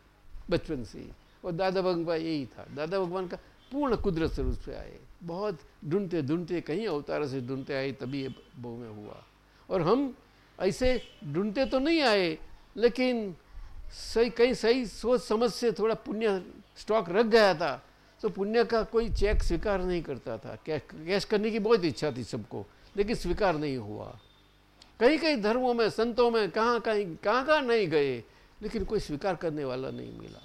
बचपन से ही। और दादा भगवान यही था। दादा भगवान का पूर्ण कुदरत से रूप से आए। बहुत ढूंढते ढूंढते, कहीं अवतार से ढूंढते आए, तभी ये बहु में हुआ। और हम ऐसे ढूंढते तो नहीं आए, लेकिन सही, कहीं सही सोच समझ से थोड़ा पुण्य स्टॉक रख गया था। तो पुण्य का कोई चेक स्वीकार नहीं करता था कैश करने की बहुत इच्छा थी सबको लेकिन स्वीकार नहीं हुआ कई कई धर्मों में संतों में कहाँ कहीं कहाँ कहाँ नहीं गए लेकिन कोई स्वीकार करने वाला नहीं मिला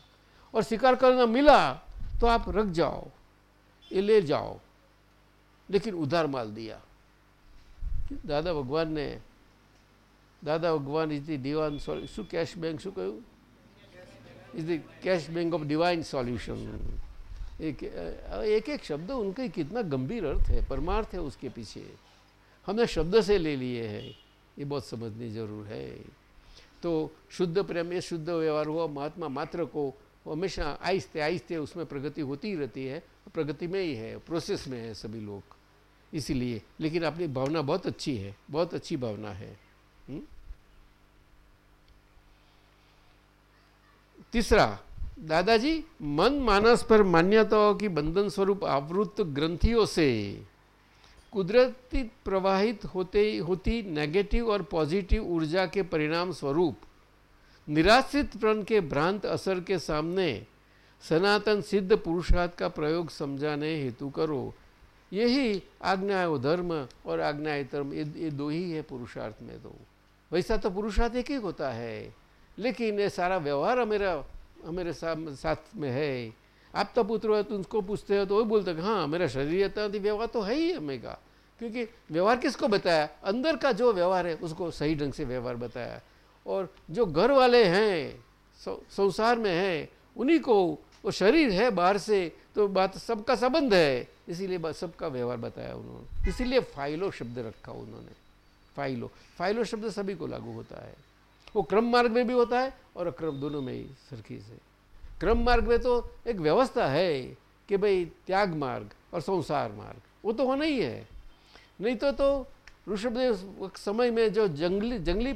और स्वीकार करना मिला तो आप रख जाओ ये ले जाओ लेकिन उधार माल दिया दादा भगवान ने Dada Bhagwan is the divine શું કેશ બેંક શું કહ્યું is the cash bank of divine solution एक एक एक शब्द उनका कितना गंभीर अर्थ है, परमार्थ है उसके पीछे हमने शब्द से ले लिए हैं, ये बहुत समझनी ज़रूर है तो शुद्ध प्रेम, ये शुद्ध व्यवहार हुआ, महात्मा मात्र को हमेशा आहिस्ते आहिस्ते उसमें प्रगति होती ही रहती है, प्रगति में ही है प्रोसेस में है सभी लोग इसीलिए, लेकिन अपनी भावना बहुत अच्छी है, बहुत अच्छी भावना है हुँ? हम्म? तीसरा दादाजी मन मानस पर मान्यताओं की बंधन स्वरूप आवृत ग्रंथियों से कुदरती प्रवाहित होते होती नेगेटिव और पॉजिटिव ऊर्जा के परिणाम स्वरूप निराश्रित प्रण के भ्रांत असर के सामने सनातन सिद्ध पुरुषार्थ का प्रयोग समझाने हेतु करो। यही आज्ञा धर्म और आज्ञा धर्म ये, ये दो ही है पुरुषार्थ में तो। वैसा तो पुरुषार्थ एक ही होता है। लेकिन ये सारा व्यवहार मेरा। मेरे साथ में है। आप तो पुत्र हो तो उनको पूछते हो तो वही बोलते हैं हाँ मेरा शरीर तो व्यवहार तो है ही हमें का। क्योंकि व्यवहार किसको बताया? अंदर का जो व्यवहार है, उसको सही ढंग से व्यवहार बताया। और जो घर वाले हैं संसार में हैं, उन्हीं को, वो शरीर है बाहर से तो बात सबका संबंध है। इसीलिए सबका व्यवहार बताया उन्होंने। इसीलिए फाइलो शब्द रखा उन्होंने। फाइलो। फाइलो शब्द सभी को लागू होता है। वो क्रम मार्ग में भी होता है और अक्रम दोनों में ही सरखी से क्रम मार्ग में तो एक व्यवस्था है कि भाई त्याग मार्ग और संसार मार्ग, वो तो होना ही है नहीं तो तो ऋषभदेव समय में जो जंगली जंगली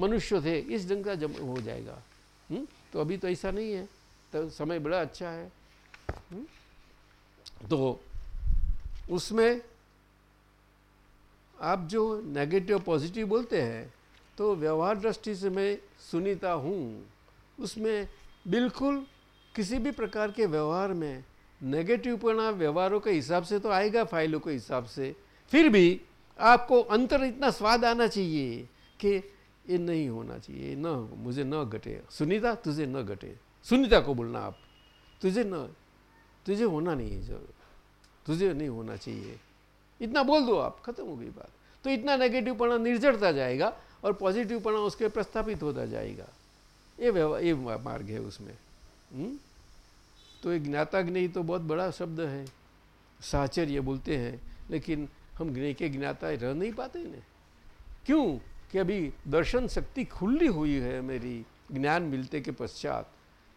मनुष्य थे, इस ढंग का जम, हो जाएगा हुँ? हम्म? तो अभी तो ऐसा नहीं है तो समय बड़ा अच्छा है हुँ? हम्म? तो उसमें आप जो नेगेटिव पॉजिटिव बोलते हैं तो व्यवहार दृष्टि से मैं सुनीता हूँ। उसमें बिल्कुल किसी भी प्रकार के व्यवहार में नेगेटिवपना व्यवहारों के हिसाब से तो आएगा, फाइलों के हिसाब से। फिर भी आपको अंतर इतना स्वाद आना चाहिए कि ये नहीं होना चाहिए न मुझे न घटे। सुनीता, तुझे न घटे। सुनीता को बोलना आप, तुझे न, तुझे होना नहीं है ज़रूर। तुझे नहीं होना चाहिए। इतना बोल दो आप, खत्म हो गई बात। तो इतना नेगेटिवपना निर्जरता जाएगा और पॉजिटिवपना उसके प्रस्थापित होता जाएगा। ये ये मार्ग है उसमें। हुँ? तो एक ज्ञाताग्नि तो बहुत बड़ा शब्द है। साहचर्य बोलते हैं, लेकिन हम ज्ञ के ज्ञाता रह नहीं पाते ना। क्यों? कि अभी दर्शन शक्ति खुली हुई है मेरी, ज्ञान मिलते के पश्चात।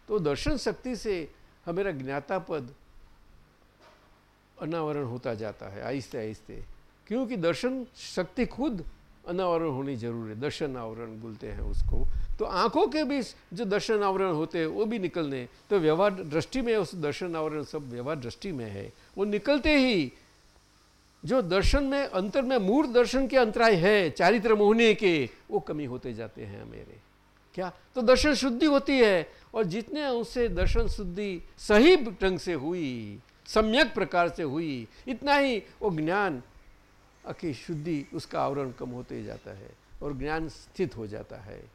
तो दर्शन शक्ति से हमेरा ज्ञाता पद अनावरण होता जाता है आहिस्ते आहिस्ते क्योंकि दर्शन शक्ति खुद अनावरण होनी ज़रूर है दर्शन आवरण बोलते हैं उसको। तो आँखों के भी जो दर्शन आवरण होते हैं, वो भी निकलने तो व्यवहार दृष्टि में उस दर्शन आवरण सब व्यवहार दृष्टि में है। वो निकलते ही जो दर्शन में, अंतर में, मूर्त दर्शन के अंतराय है, चारित्र मोहने के, वो कमी होते जाते हैं मेरे। क्या? तो दर्शन शुद्धि होती है, और जितने उससे दर्शन शुद्धि सही ढंग से हुई, सम्यक प्रकार से हुई, इतना ही वो ज्ञान की शुद्धि उसका आवरण कम होते जाता है और ज्ञान स्थित हो जाता है।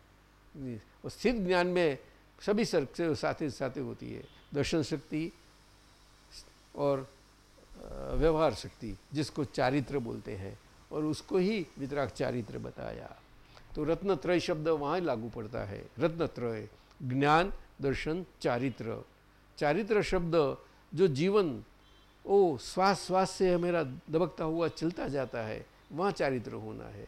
और स्थित ज्ञान में सभी से साथ साथ होती है। दर्शन शक्ति और व्यवहार शक्ति, जिसको चारित्र बोलते हैं, और उसको ही वितराग चारित्र बताया। तो रत्नत्रय शब्द वहाँ लागू पड़ता है। रत्नत्रय, ज्ञान, दर्शन, चारित्र। चारित्र शब्द जो जीवन ओ श्वास श्वास से मेरा दबकता हुआ चलता जाता है। वहाँ चारित्र होना है।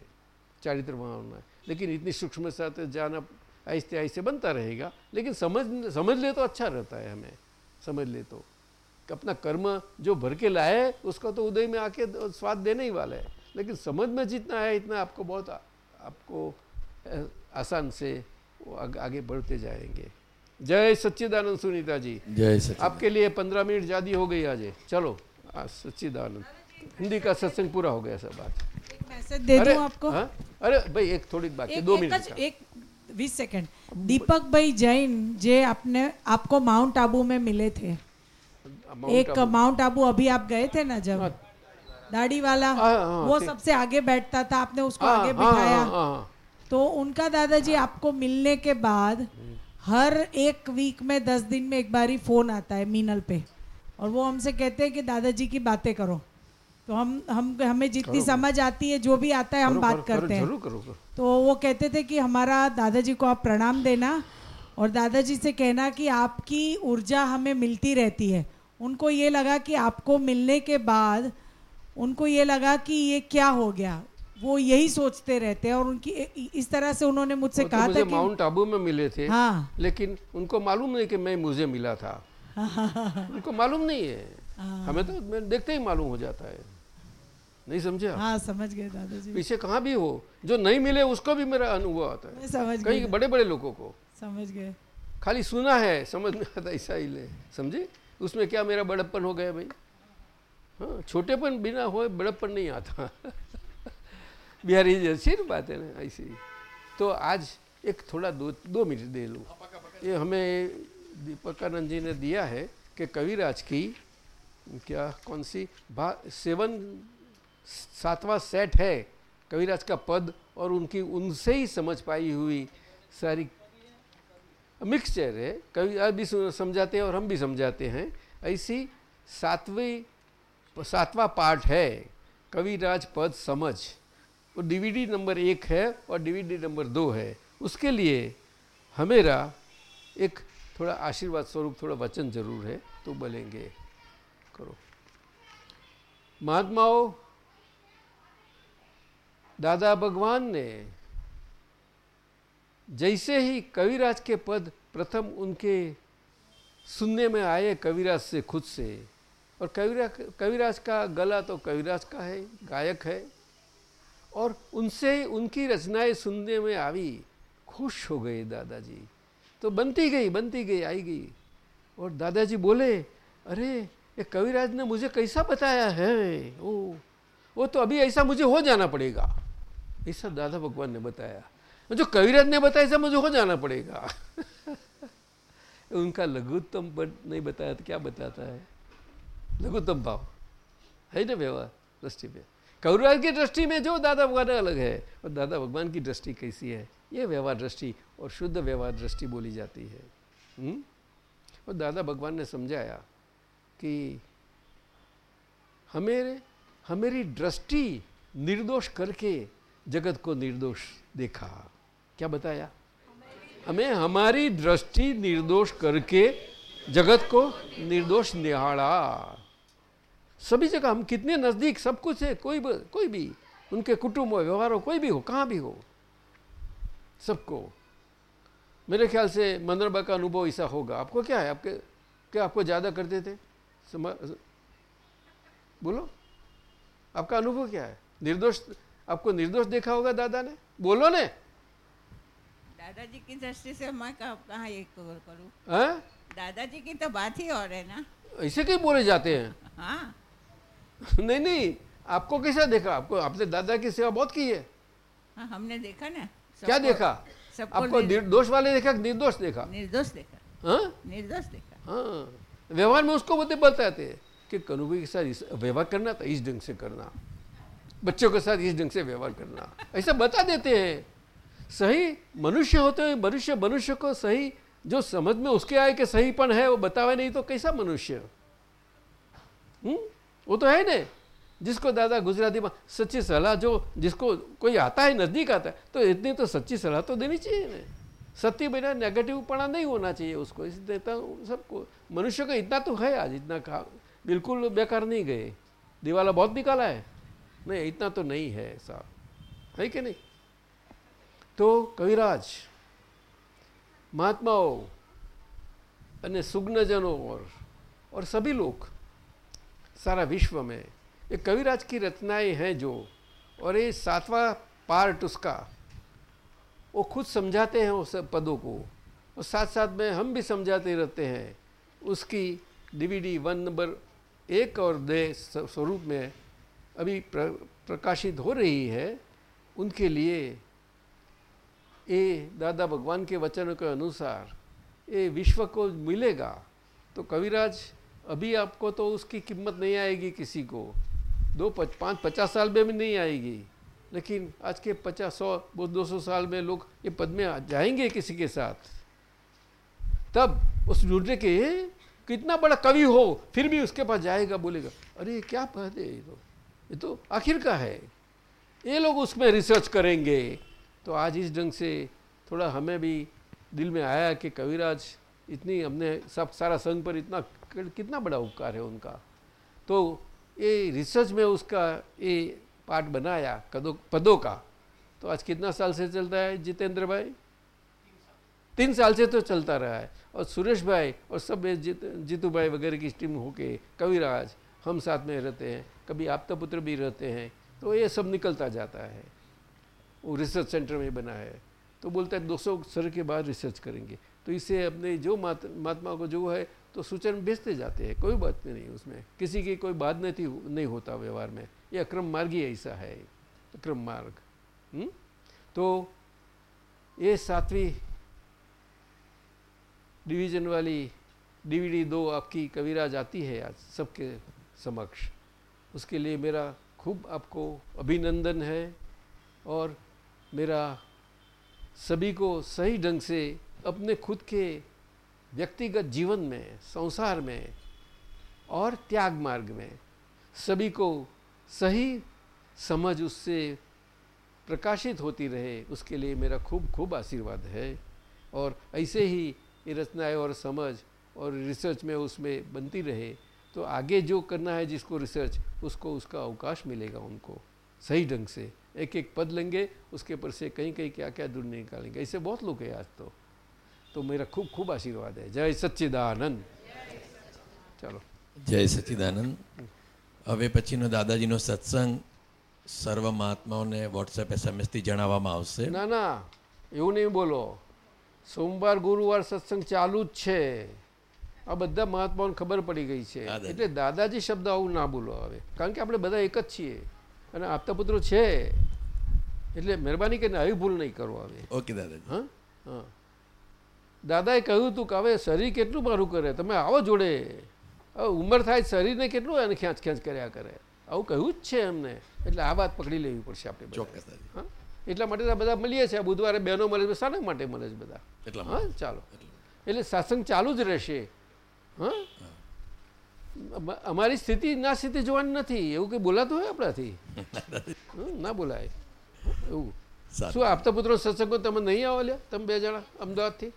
चारित्र वहाँ होना है। लेकिन इतनी सूक्ष्म साथ जाना आहिस्ते आहिस्ते बनता रहेगा। लेकिन समझ समझ ले तो अच्छा रहता है हमें। समझ ले तो। अपना कर्म जो भर के लाए उसका तो उदय में आके स्वाद देने ही वाला है। लेकिन समझ में जितना है, इतना आपको बहुत आपको आसान से आगे बढ़ते जाएँगे। जय सच्चिदानंद सुनीता जी। जय सच्चिदानंद। आपके लिए पंद्रह मिनट ज़्यादा हो गई आज। चलो सच्चिदानंद। हिंदी का सत्संग पूरा हो गया सब बात मैसेज दे दूँ आपको? हा? अरे भाई एक थोड़ी बाकी दो मिनट एक बीस सेकंड। दीपक भाई जैन जे आपने आपको माउंट आबू में मिले थे। एक माउंट आबू अभी आप गए थे ना जब? हाँ। दाढ़ी वाला हाँ, हाँ, वो सबसे आगे बैठता था आपने उसको आगे बिठाया। तो उनका दादाजी आपको मिलने के बाद हर एक वीक में दस दिन में एक बार ही फ़ोन आता है मीनल पे। और वो हमसे कहते हैं कि दादाजी की बातें करो। तो हम हम हमें जितनी समझ आती है जो भी आता है हम बात करते हैं। तो वो कहते थे कि हमारा दादाजी को आप प्रणाम देना और दादाजी से कहना कि आपकी ऊर्जा हमें मिलती रहती है। उनको ये लगा कि आपको मिलने के बाद उनको ये लगा कि ये क्या हो गया? वो यही सोचते रहते हैं और उनकी इस तरह से उन्होंने मुझसे तो कहा था कि माउंट आबू में मिले थे हाँ। लेकिन उनको मालूम नहीं कि मैं मुझे मिला था। उनको मालूम नहीं है। हाँ। हमें तो देखते ही मालूम हो जाता है। नहीं समझे हाँ समझ गए दादाजी। पीछे कहाँ भी हो जो नहीं मिले उसको भी मेरा अनुभव आता है। समझ कई बड़े बड़े लोगों को। समझ गए। खाली सुना है समझ में आता ऐसा ही ले। समझे? उसमें क्या मेरा बड़प्पन हो गया भाई? हाँ छोटेपन बिना हो बड़प्पन नहीं आता। बिहारी जैसी बात है ना ऐसी तो आज एक थोड़ा दो दो मिनट दे लूँ। ये हमें दीपकानंद जी ने दिया है कि कविराज की क्या कौन सी भा सेवन सातवां सेट है कविराज का पद और उनकी उनसे ही समझ पाई हुई सारी मिक्सचर है। कभी आप भी समझाते हैं और हम भी समझाते हैं। ऐसी सातवीं सातवां पार्ट है कविराज पद समझ। वो डीवीडी नंबर एक है और डीवीडी नंबर दो है। उसके लिए हमेरा एक थोड़ा आशीर्वाद स्वरूप, थोड़ा वचन ज़रूर है तो बोलेंगे, करो। महात्माओं, दादा भगवान ने जैसे ही कविराज के पद प्रथम उनके सुनने में आए कविराज से, खुद से, और कविराज कविराज का गला तो कविराज का है, गायक है और उनसे उनकी रचनाएँ सुनने में आई खुश हो गए दादाजी। तो बनती गई बनती गई, आई गई। और दादाजी बोले, अरे, ये कविराज ने मुझे कैसा बताया है? ओ, वो तो अभी ऐसा मुझे हो जाना पड़ेगा। ऐसा दादा भगवान ने बताया। जो कविराज ने बताया, ऐसा मुझे हो जाना पड़ेगा। उनका लघुत्तम पद नहीं बताया तो क्या बताता है? लघुत्तम भाव है ना व्यवहार? दृष्टि में कौरव की दृष्टि में जो दादा भगवान अलग है, और दादा भगवान की दृष्टि कैसी है? ये व्यवहार दृष्टि और शुद्ध व्यवहार दृष्टि बोली जाती है। हुँ? और दादा भगवान ने समझाया कि हमें हमेरी दृष्टि निर्दोष करके जगत को निर्दोष देखा। क्या बताया? हमें हमारी दृष्टि निर्दोष करके जगत को निर्दोष निहाड़ा सभी जगह हम कितने नज़दीक सब कुछ है कोई भी कोई भी उनके कुटुंब हो व्यवहार हो कोई भी हो कहाँ भी हो सबको। मेरे ख्याल से मंदरबा का अनुभव ऐसा होगा। आपको क्या है? आपके क्या आपको ज़्यादा करते थे? बोलो। आपका अनुभव क्या है? निर्दोष आपको निर्दोष देखा होगा दादा ने? बोलो ने। दादाजी की दृष्टि से मैं कहाँ ये करूँ? हाँ? दादाजी की तो बात ही और है ना। ऐसे कहीं बोले जाते हैं? हाँ। नहीं नहीं आपको कैसा देखा? आपको आपने दादा की सेवा बहुत की है। हाँ हमने देखा ना। क्या देखा? आपको निर्दोष वाले देखा निर्दोष देखा? निर्दोष देखा। हाँ? निर्दोष देखा। हाँ। व्यवहार में उसको बोलते बताते कि कनुबी के साथ व्यवहार करना था इस ढंग से करना। बच्चों के साथ इस ढंग से व्यवहार करना। ऐसा बता देते हैं। सही मनुष्य होते हैं मनुष्य मनुष्य को सही जो समझ में उसके आए कि सहीपन है वो बतावे नहीं तो कैसा मनुष्य? हम्म? वो तो है ना जिसको दादा गुजराती में सच्ची सलाह जो जिसको कोई आता है नज़दीक आता है तो इतनी तो सच्ची सलाह तो देनी चाहिए ना सत्य बिना नेगेटिव पड़ा नहीं होना चाहिए उसको इसलिए तो सबको मनुष्य को इतना तो है आज इतना कहा बिल्कुल बेकार नहीं गए दिवाला बहुत निकाला है नहीं इतना तो नहीं है ऐसा है कि नहीं તો કવિરાજ महात्माओं અને सुग्नजनों और और सभी लोग सारा विश्व में। ये कविराज की रचनाएँ हैं जो और ये सातवां पार्ट उसका वो खुद समझाते हैं उस पदों को। और साथ साथ में हम भी समझाते रहते हैं उसकी डीवीडी वन नंबर एक और दे स्वरूप में अभी प्र, प्रकाशित हो रही है। उनके लिए ये दादा भगवान के वचनों के अनुसार ये विश्व को मिलेगा। तो कविराज अभी आपको तो उसकी कीमत नहीं आएगी किसी को। दो पच, पाँच पचास साल में भी नहीं आएगी। लेकिन आज के पचास सौ दो सौ साल में लोग ये पद में जाएँगे किसी के साथ। तब उस ढूँढने के कितना बड़ा कवि हो फिर भी उसके पास जाएगा बोलेगा अरे क्या पद है ये तो। ये तो आखिर का है। ये लोग उसमें रिसर्च करेंगे। तो आज इस ढंग से थोड़ा हमें भी दिल में आया कि कविराज इतनी हमने सब सारा संघ पर इतना कितना बड़ा उपकार है उनका। तो ये रिसर्च में उसका ये पार्ट बनाया, कदों, पदों का। तो आज कितना साल से चलता है जितेंद्र भाई? तीन साल से तो चलता रहा है। और सुरेश भाई और सब जित, जीतू भाई वगैरह की टीम होके, कविराज, हम साथ में रहते हैं, कभी आपता पुत्र भी रहते हैं तो ये सब निकलता जाता है। वो रिसर्च सेंटर में बना है। तो बोलता है 200 सर के बाद रिसर्च करेंगे। तो इससे अपने जो महात्मा को जो है तो सूचन भेजते जाते हैं, कोई बात नहीं उसमें किसी की कोई बात नहीं नहीं होता व्यवहार में ये अक्रम मार्ग ही ऐसा है, अक्रम मार्ग हुँ? हम्म? तो ये सातवीं डिवीज़न वाली डीवीडी दो आपकी कविराज आती है आज सबके समक्ष उसके लिए मेरा खूब आपको अभिनंदन है और मेरा सभी को सही ढंग से अपने खुद के व्यक्तिगत जीवन में, संसार में और त्याग मार्ग में सभी को सही समझ उससे प्रकाशित होती रहे, उसके लिए मेरा खूब खूब आशीर्वाद है। और ऐसे ही ये रचनाएँ और समझ और रिसर्च में उसमें बनती रहे तो आगे जो करना है, जिसको रिसर्च, उसको उसका अवकाश मिलेगा उनको। सही ढंग से। एक एक पद लेंगे, उसके ऊपर से कहीं कहीं क्या क्या दूर निकालेंगे। ऐसे बहुत लोग हैं आज तो। તો મેરા ખૂબ ખૂબ આશીર્વાદ હે. જય સચ્ચિદાનંદ. ચાલો. જય સચ્ચિદાનંદ. હવે પછીનો દાદાજીનો સત્સંગ સર્વ મહાત્માઓને વોટ્સએપ એસએમએસથી જણાવવામાં આવશે. ના ના. એવું નહીં બોલો. સોમવાર ગુરુવાર સત્સંગ ચાલુ જ છે. આ બધા મહાત્માઓને ખબર પડી ગઈ છે. એટલે દાદાજી શબ્દ આવું ના બોલો હવે. કારણ કે આપણે બધા એક જ છીએ. અને આપતા પુત્રો છે. એટલે મહેરબાની કરીને આવી ભૂલ નહીં કરો હવે. ઓકે દાદાજી. હા? હા. દાદાએ કહ્યું હતું કે હવે શરીર કેટલું મારું કરે? તમે આવો જોડે. હવે ઉંમર થાય શરીરને કેટલું એને ખેંચ ખેંચ કર્યા કરે. આવું કહ્યું જ છે એમને. એટલે આ વાત પકડી લેવી પડશે આપણે ચોક્કસ હા? એટલા માટે બધા મળીએ છીએ. બુધવારે બહેનો મળે છે. શાના માટે મળે છે બધા? એટલા હા ચાલો. એટલે સત્સંગ ચાલુ જ રહેશે. હા? અમારી સ્થિતિ ના સ્થિતિ જોવાની નથી. એવું કંઈ બોલાતું હોય આપણાથી? ના બોલાય. એવું. શું આપતા પુત્રો સત્સંગો તમે નહીં આવો લ્યા તમે બે જણા? અમદાવાદથી?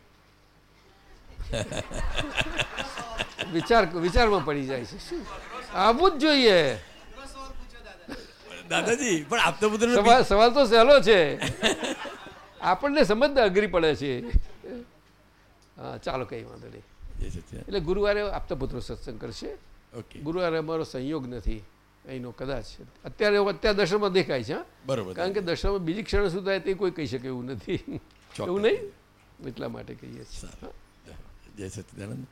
વિચાર વિચારમાં પડી જાય છે. શું? આવવું જ જોઈએ. દાદાજી પણ આપતો પુત્ર સવાલ સવાલ તો સહેલો છે. આપણને સમજતા અઘરી પડે છે. હા ચાલો કંઈ વાંધો નહીં. એટલે ગુરુવારે આપતા પુત્રો સત્સંગ કરશે. ગુરુવારે અમારો સંયોગ નથી. અહીંનો કદાચ. અત્યારે અત્યારે દર્શનમાં દેખાય છે? બરોબર કારણ કે દર્શનમાં બીજી ક્ષણ સુધી તે કોઈ કહી શકે એવું નથી. એવું નહીં? એટલા માટે કહીએ છીએ. જય સચિદાનંદ.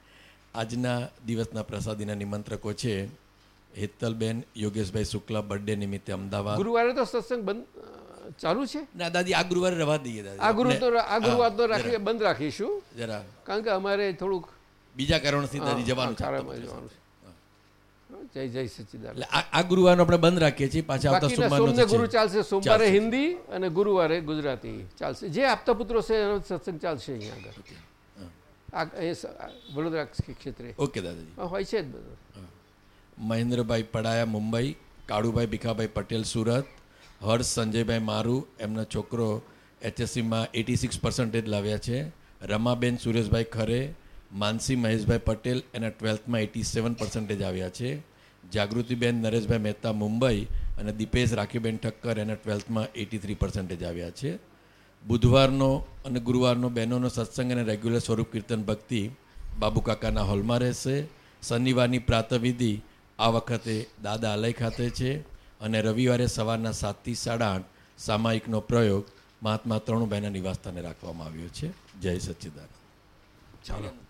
આજના દિવસના પ્રસાદીના નિમંત્રકો છે હેતલબેન યોગેશભાઈ શુક્લા બર્થડે નિમિત્તે અમદાવાદ. ગુરુવારે તો સત્સંગ બંધ ચાલુ છે? ના દાદી આ ગુરુવારે રવા દઈએ દાદી. આ ગુરુ તો આ ગુરુવાર તો હા, રાખી બંધ રાખીશું. જરા. કારણ કે અમારે થોડુંક બીજા કારણોથી દાદી જવાનું છે. જય જય સચિદાન આ ગુરુવારનો આપણે બંધ રાખીએ છીએ પાછા આવતા સોમવારનો ગુરુ ચાલશે સોમવારે હિન્દી અને ગુરુવારે ગુજરાતી ચાલશે. જે આપતા પુત્રો છે એનો સત્સંગ ચાલશે અહીંયા આગળ. આ એ વડોદરા ક્ષેત્રે. ઓકે દાદાજી. હા, હોય છે જ બધું. મહેન્દ્રભાઈ પડાયા મુંબઈ. કાળુભાઈ ભીખાભાઈ પટેલ સુરત. હર્ષ સંજયભાઈ મારુ એમનો છોકરો એચએસસીમાં એટી સિક્સ પર્સન્ટેજ લાવ્યા છે. રમાબેન સુરેશભાઈ ખરે. માનસી મહેશભાઈ પટેલ એના ટ્વેલ્થમાં એટી સેવન પર્સન્ટેજ આવ્યા છે. જાગૃતિબેન નરેશભાઈ મહેતા મુંબઈ. અને દીપેશ રાખીબેન ઠક્કર એના ટ્વેલ્થમાં એટી થ્રી પર્સન્ટેજ આવ્યા છે. બુધવારનો અને ગુરુવારનો બહેનોનો સત્સંગ અને રેગ્યુલર સ્વરૂપ કીર્તન ભક્તિ બાબુ કાકાના હોલમાં રહેશે. શનિવારની પ્રાતવિધિ આ વખતે દાદા આલય ખાતે છે અને રવિવારે સવારના સાતથી સાડા આઠ સામાયિકનો પ્રયોગ મહાત્મા તરુણભાઈના નિવાસસ્થાને રાખવામાં આવ્યો છે. જય સચ્ચિદાનંદ. ચાલો.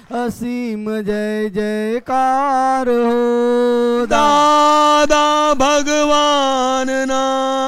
असीम जय जयकार हो। दादा भगवान ना।